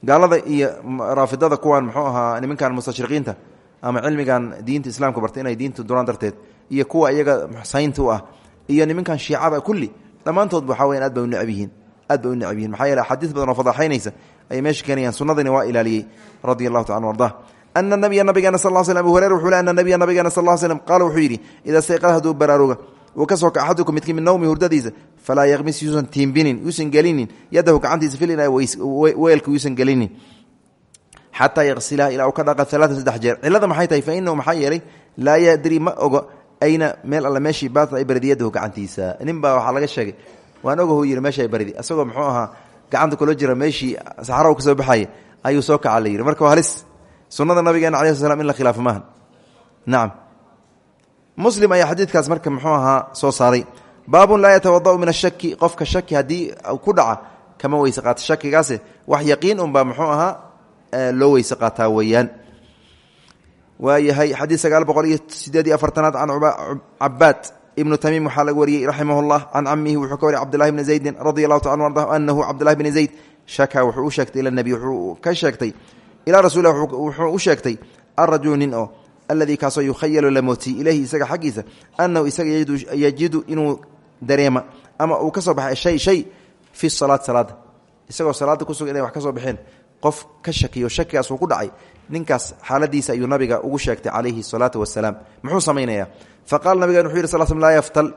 Gaalada iyo raafidada kuwan muxuu ahaa nimankan mustashriqiinta ama cilmigan diinta islaamka barta inay diinta duraan darteed iyo kuwa iyaga saynta ah iyo nimankan shiicada kulli dhammaantood waxaa weyan aad bay u necab yihiin aad bay u necab yihiin maxaa yeele badan oo fadaaxaynaysa ayay meesha keenayaan sunnadina waa ilaaliyey allahu taala arda ana nabiya nabigeena sal l slm abu hurera wuxuu le ana nabiya nabigeena sal l slm qaala wuxuu yidhi idaa stayqada hadduu baraaruga uu ka soo ka axadukum midkii min nawmi hurdadiisa falaa yaqmis yuusan tiimbinin yuusan gelinin yadahu gacantiisa fil ina weelka yuusan gelinin xataa yaqsilaha ilaa uu ka dhaqa alaatan saddex jeer. Cilada maxay tahay? Fa inahu maxaa yeelay laa yadri ma ogo ayna meel alle meeshii baata ay baridi yadahu gacantiisa. Nin baa waxaa laga sheegay waan ogahu yidhi meesha ay baridi isagoo muxuu ahaa gacanta kula jira meeshii saxaraw ka soo baxaya ayuu soo kaca la yidhi. Marka waa halis sunnada nabigeena alai sl in la khilaafo maaha nacam muslim ayaa xadiidkaas marka muxuu ahaa soo saaray. Baabun laa yatawadau min ashaki qofka shaki haddii ku dhaca kama weyse qaata. Shakigaase wax yaqiin unbaa muxuu ahaa loo weyse qaataa weeyaan. Waayahay xadiid sagaal boqol iyo sideed afartanaad can cabaad ibnu tamiim waxaa laga wariyey raximah llah can camihi wuxuu ka wariyay cbdillahi bni zaydin radi allahu ta anu arda anahu cabdillahi bni zayd shaka wuxuu u sheegtay ila nebi wuxuu ka sheegtay ilaa rasuulah wuxuu u sheegtay arajulu nin oo alladii kaasoo yukhayalu la mootiyey ilayhi isaga xaggiisa annahu isaga yajidu inuu dareema ama uu ka baxay shay shay fi salaat salaada isagoo salaada kusuga inay wax ka soo qof ka shakiyo shakigaas uu ku dhacay ninkaas xaaladiisa ayuu nabiga ugu sheegtay calayhi salaatu wasalaam muxuu samaynayaa? Fa qaala nabigan wuxuu yidhi sal sl laa yaftal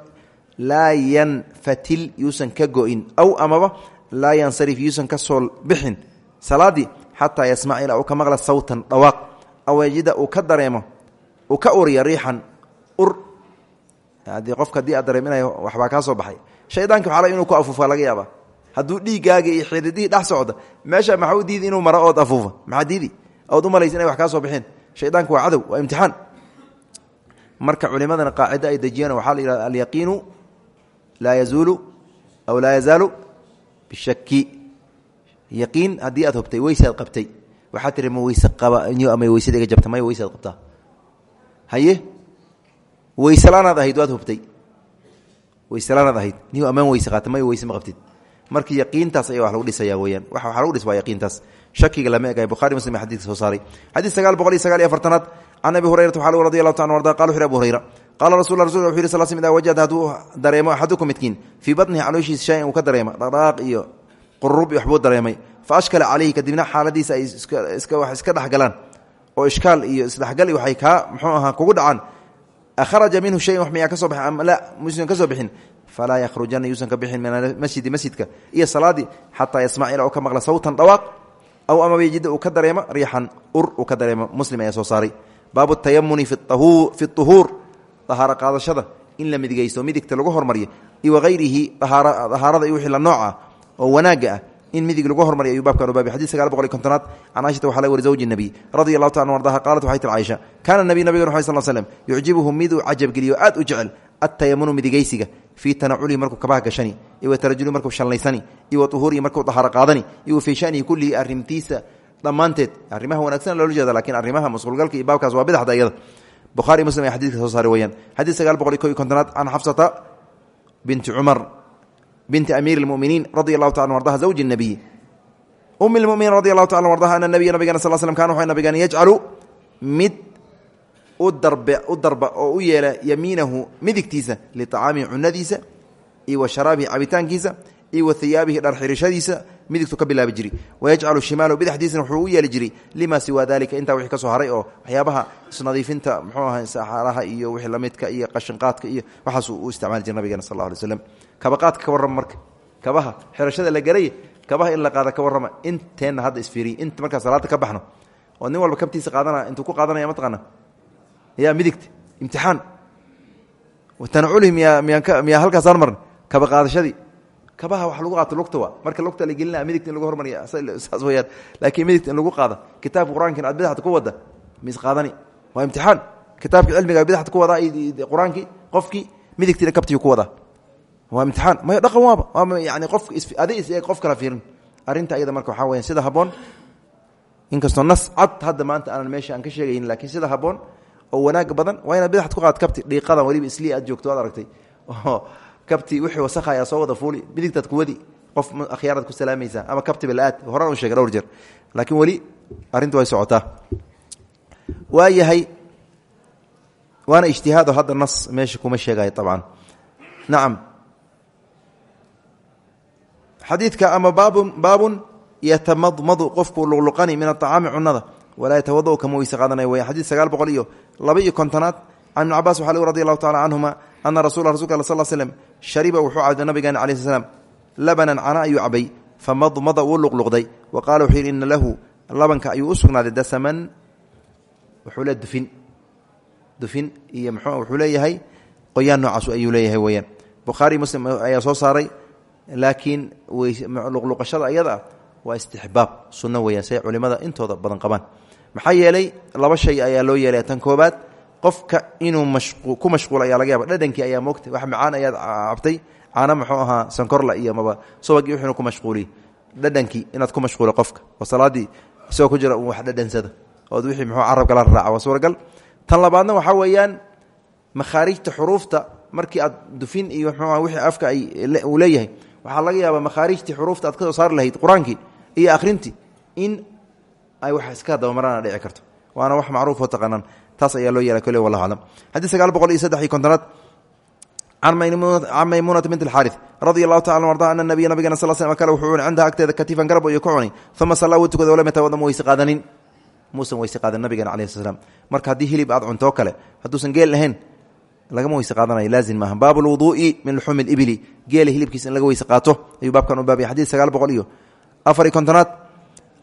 laa yanfatil yuusan ka go-in. Aw amaba laa yansarif yuusan ka soo bixin. Salaaddii xataa yasmac ilaa uu ka maqla sawtan dhawaaq. Aw yajida uu ka dareemo uu ka uriya riixan ur. Haddii qofka haddii aad dareeminayo waxbaa kaa soo baxay. Shaydaanka waxaa inuu ku afuufa laga yaaba hadduu dhiiggaaga iyo xididihii dhex socda meesha maxaa u diidi inuu maro ood afuufa maxaa diidi? Ood u malaysa inay wax kaa soo baxeen. Shaydaanku waa cadow waa imtixaan. Marka culimadana qaacida ay dejiyaan waxaa la yihahda alyaqiinu laa yazuulu aw laa yazaalu bishaki yaqiin haddii aad hogtay weysaad qabtay. Waxaa tiri ma weyse qaba ama weysada iga jabta weysaad qabtaa haye? Weyselaanaad ahayd waad hubtay. Weyselaanaad ahayd. Niu ammaan weyse qaata may weyse ma qabtid. Marka yaqiintaas ayaa wax lagu dhisaya weyaan waxa lagu dhis waa yaqiintaas. Shakiga lama egay bukhari muslim xadidka soo saaray. Xadiid sagaal boqol iyo sagaal iyo afartanaad can abi hurayrata waxaa radi allahu ta an arda qala wuxu hurayra qaala rasul rasul wuxu yiri sal sl ida wajada hadduu dareemo axadukum midkiin fii batnihi calooshiisa shayan uu ka iyo qururub iyo waxbuu dareemay. Fa ashkala calayhi kadibna xaaladiisa ay wax iska dhexgalaan oo ishkaal iyo isdhexgal waxay kaa muxuu ahaa kugu dhacaan. Aharaja minhu shayan wax miyaa ka soo baxay am la musan ka soo bixin? Falaa yakhrujana yuusan min almasjidi masjidka. Iyo salaadii xataa yasmac ilaa uu ka sawtan dhawaaq aw amaba yejida uu ka dareemo ur uu ka muslim ayaa soo saaray. Baabu tayamuni fi uhuur dahaaro qaadashada. In la midigaysto midigta lagu hormaryo iyo wahayrihi dahaarada iyo wixii la nooc ah oo wanaagga ah in midig lagu hormarya ayuu baabkan ubaabi. Xadid sagaal boqol iyo kontonaad can caaishata waxaa laga wari zawji nabiy radia allahu taala ardaha qaalat waxay tir caaisha kaana nabiy nabigan waxay sal slm yucjibuhu miduu cajabgeliyo aad u jecel attayamunu midigaysiga fii tanaculihi markuu kabaha gashani iyo wa tarajuli markuu shallaysani iyo wa uhuurihi markuu dahaaro qaadani iyo wa fii shanihi kullihi arrintiisa dhammaanteed. Arrimaha wanaagsan loola jeeda lakiin arrimaha masquulgalka iyo baabkaas waa bidxda iyada. Bukhari muslim ay xadidka soo saaray weyaan xadiid sagaal boqol iyo ko iyo kontonaad can xafsata binti cumar binti amiir اlmuminiin radi allahu taala ardaha zawji الnabiy um اlmuminiin radi allahu taala ardaha ana nabiya nabigana sal slm kan wuxuu nabigan yajcalu mid u darbe u darba oo u yeela yamiinahu midigtiisa liطacaamihi cunadiisa iyo wa sharaabihi cabitaankiisa iyo wa hiyaabihi dharxirishadiisa midigtu ka bilaabi jiri. Wayajcalu shimaalahu bidxdiisana wuxuu u yeeli jiray lima siwaa dalika intaa wixii ka soo haray oo waxyaabaha isnadiifinta muxuu aha saxaaraha iyo wixii lamidka iyo qashinqaadka iyo waxaasuu u isticmaali jiray nabigana sal alla alay kabaqaadka ka warrama marka. Kabaha xirashada la gelay kabaha in la qaada ka warrama. Inteenna hadda isfiiriy inta markaa salaada ka baxno. Oo nin walba kabtiisa qaadana intuu ku qaadanaya mataqaana yaa midigta imtixaan. Tanaculihi miyaa miyaa miyaa halkaasaan marn kaba qaadashadii kabaha wax lagu qaato lugta waa. Marka lugta la gelina midigta in lagu hormariya saas weyaan laakiin midigta in lagu qaada kitaabka qur'aankin aad bidaxda ku wada mis qaadani. Waa imtixaan. Kitaabka cilmiga bidaxda ku wadaa qur'aankii qofkii midigtiina kabtiyu ku wadaa waa imtixaan. May dhaqan waaba. Waama yani qof adi is eeg qof kala fiirin. Arrinta ayada marka waxaa weya sida habboon. Inkastoo nas cad hadda maanta aanan meesha aan ka sheegayn laakiin sida haboon oo wanaag badan waa inaad bidaxad ku qaad kabti. Dhiiqadan waliba islii aad joogto aad aragtay kabti wixii wasakha ayaa soo wada fuuli. Bidigtaad kuwadi qof akhyaaraad ku salaamaysaa ama kabtiba la-aad horaan u sheegay dhowr jeer. Laakiin weli arrintu way socotaa. Waa waana ijtihaado hadda nas meesha kuma sheegayo abcan nacam xadiidka ama baabun baabun yatamadmadu qofkuu luqluqani min aطacaami cunada walaa yatawada kama weyse qaadanaya. Weya xadiid sagaal iyo laba iyo kontonaad. Can ibn cabaas waxa lg radi ana rasula rasulka sal slm shariba wuxuu cabday nabigeena calayi sl slam labanan cana ayuu cabay famadmada wuu luqluqday wa qaala wuxuu yidhi ina lahu labanka ayuu u sugnaaday dasaman wuxuu le dufin dufin iyo mxuu wuxuu leeyahay qoyaan noocaas ayuu leeyahay weyaan bukhaari muslim ayaa soo saaray laakiin luqluqashada ayada waa istixbaab sunno weeyaan say culimada intooda badan qabaan maxaa yeelay laba shay ayaa loo yeelaya tan koobaad qofka inuu ku mashquul ayaa laga yaaba dhadhankii ayaa moogtay wax macaan ayaad cabtay caana muxuu ahaa sankorla iyo maba subagii wux inuu ku mashquuliy dhadhankii inaad ku mashquula qofka. Oo salaaddii isagoo ku jira uu wax dhadhansada ood wixii muxuu carabka la raaca waa suuragal. Tan labaadna waxaa weeyaan makhaarijta xuruufta markii aad dufin iyo mxuu wixii afka ay uu leeyahay waxaa laga yaabaa makhaarijtii xuruufta aad ka soo saari lahayd qur'aankii iyo akhrintii in ay wax iska dabamarana dhici karto. Waana wax macruufoo taqaanaan taas ayaa loo yeela kole wallahu aclam. Xadii sagaal boqol iyo saddex iyo kontonaad. Can maymuunata bint alxaari radi allahu taala arda ana nabiya nabigana sal kale wuxuu cuni cindaha agteeda garab iyo ku cunay uma sallaa wuu tukada walam yatawada ma weyse qaadanin. Muusan weyse sl marka haddii hilib aad cuntoo kale hadduusan geel lahayn lagama weyse qaadanayo laazim maaha. Baabu lwuduu'i min luxuumi libili geela hilibkiisa laga weyse qaato baabkan u baabaya xadid sagaal boqol iyo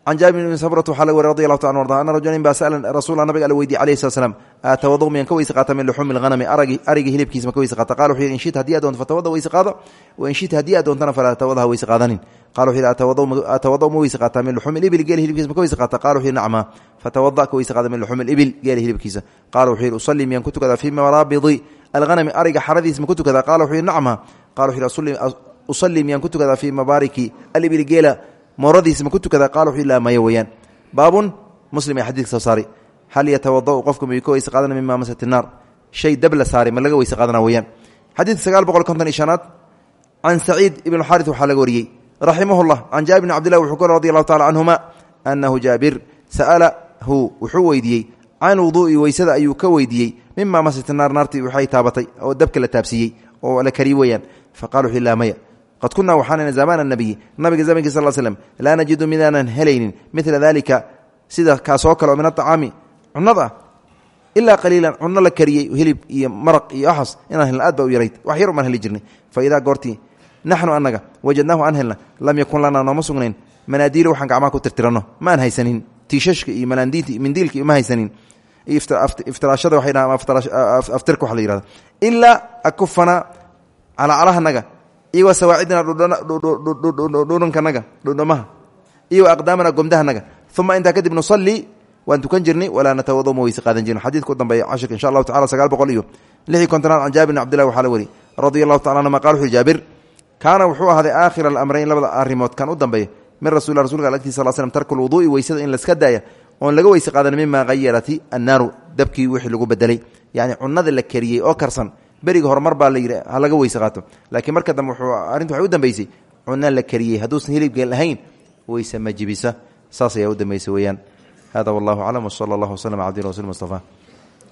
can jaabir bn sabrata waxaa laga wari radi allahu taala arda ana rajulan baa sala rasuula nabiga alla weydiye alayhi slat slam atawadu miyan ka weyse qaata min luxuumi lhanami aragi ariga hilibkiisa ma ka weyse qaata qala wuxuu yidhi in shita haddii aad doonto fatawada weyse qaado wa in shita haddii aad doontana falaa tawadaha weyse qaadanin qala wuxuu yidhi atawada ma weyse qaataa min luxuumi libil geela hilibkiisa ma ka weyse qaata qala wuxuu yidhi nacma fatawada ka weyse qaada min luxuumi libil geela hilibkiisa qala wuxuu yidhi usalli miyan ku tukadaa fii maraabidi alhanami ariga xaradiisa ma ku tukadaa qala wuxuu yidhi nacma qala wuxuu yidhi usalli miyaan ku tukadaa fii mabaariki alibili geela mooradiisa ma ku tukadaa qala wuxuu laa maya weeyaan. Baabun muslim ee xadidka soo saari hal yatawadau qofku miyuu ka weyse qaadana mima masati naar? Shay dab la saaray ma laga weyse qaadana weeyaan. Xadiidka sagaal boqol konton iyo shanaad can saciid ibnu xarit waxaa laga wariyey. Raximah llah can jaabir bn cabdillahi wuxuu ka radi allahu tacala canhuma anahu jaabir sa'alahu wuxuu weydiiyey can wuduu'i weysada ayuu ka weydiiyey. Mima masati naar naartii waxay taabatay oo dabka la taabsiiyey oo la kariy weeyaan. Faqala wuxuu laa maya qad kunaa waxaanana zamaan nabiyi nabiga zamankii sal slm laa najidu midaanan helaynin mila dalika sida kaasoo kale oo min aطacaami cunada ilaa qaliilan cuno la kariyey hilib iyo maraq iyo axas inaan helna aad ba u yarayd wax yar umaan heli jirnay fa idaa goortii naxnu anaga wajadnaahu aan helna lam yakun lanaa nooma sugnayn manaadiilu waxaan gacmaha ku tirtiranno ma aan haysanin tiishashka iyo malaandiinta iyo mindiilka ma haysanin iyo iftiraashada waxay dhahaan aftirka waxa la yihahda ilaa akufana calacalahanaga iyo wa sawaacidina dhudhunkanaga dhudhamaha iyo aqdaamana gomdahanaga uma intaa kadib nusalii waan tukan jirnay walaa natawado ma weyse qaadan jirn xadidka u dambeeya cashirka insha allahu tacala sagaal boqol iyo lix iyo kontonaad can jaabir bn cbdillahi waxaa la weri radia allahu tacala anuma qala wuxu jaabir kaana wuxuu ahaaday aakhira alamrayn labada arrimood. Kan u dambeeya min rasul rasulka al agtiis sal slm tarku lwuduu'i weysada in laska daaya oon laga weyse qaadan mima hayarati annaaru dabkii wixii lagu bedelay. Yacni cunada la kariyey oo karsan beriga horumar baa la yidhi ha laga weyse qaato. Laakiin marka dambe wuxuu arrintu waxay u dambeysay cuna la kariyey hadduusan hilibgeen lahayn weyse ma jibisa. Saas ayaa u dambeysay weeyaan. Hada wallahu aclam wsala allah wslm cbdi rasul mustafa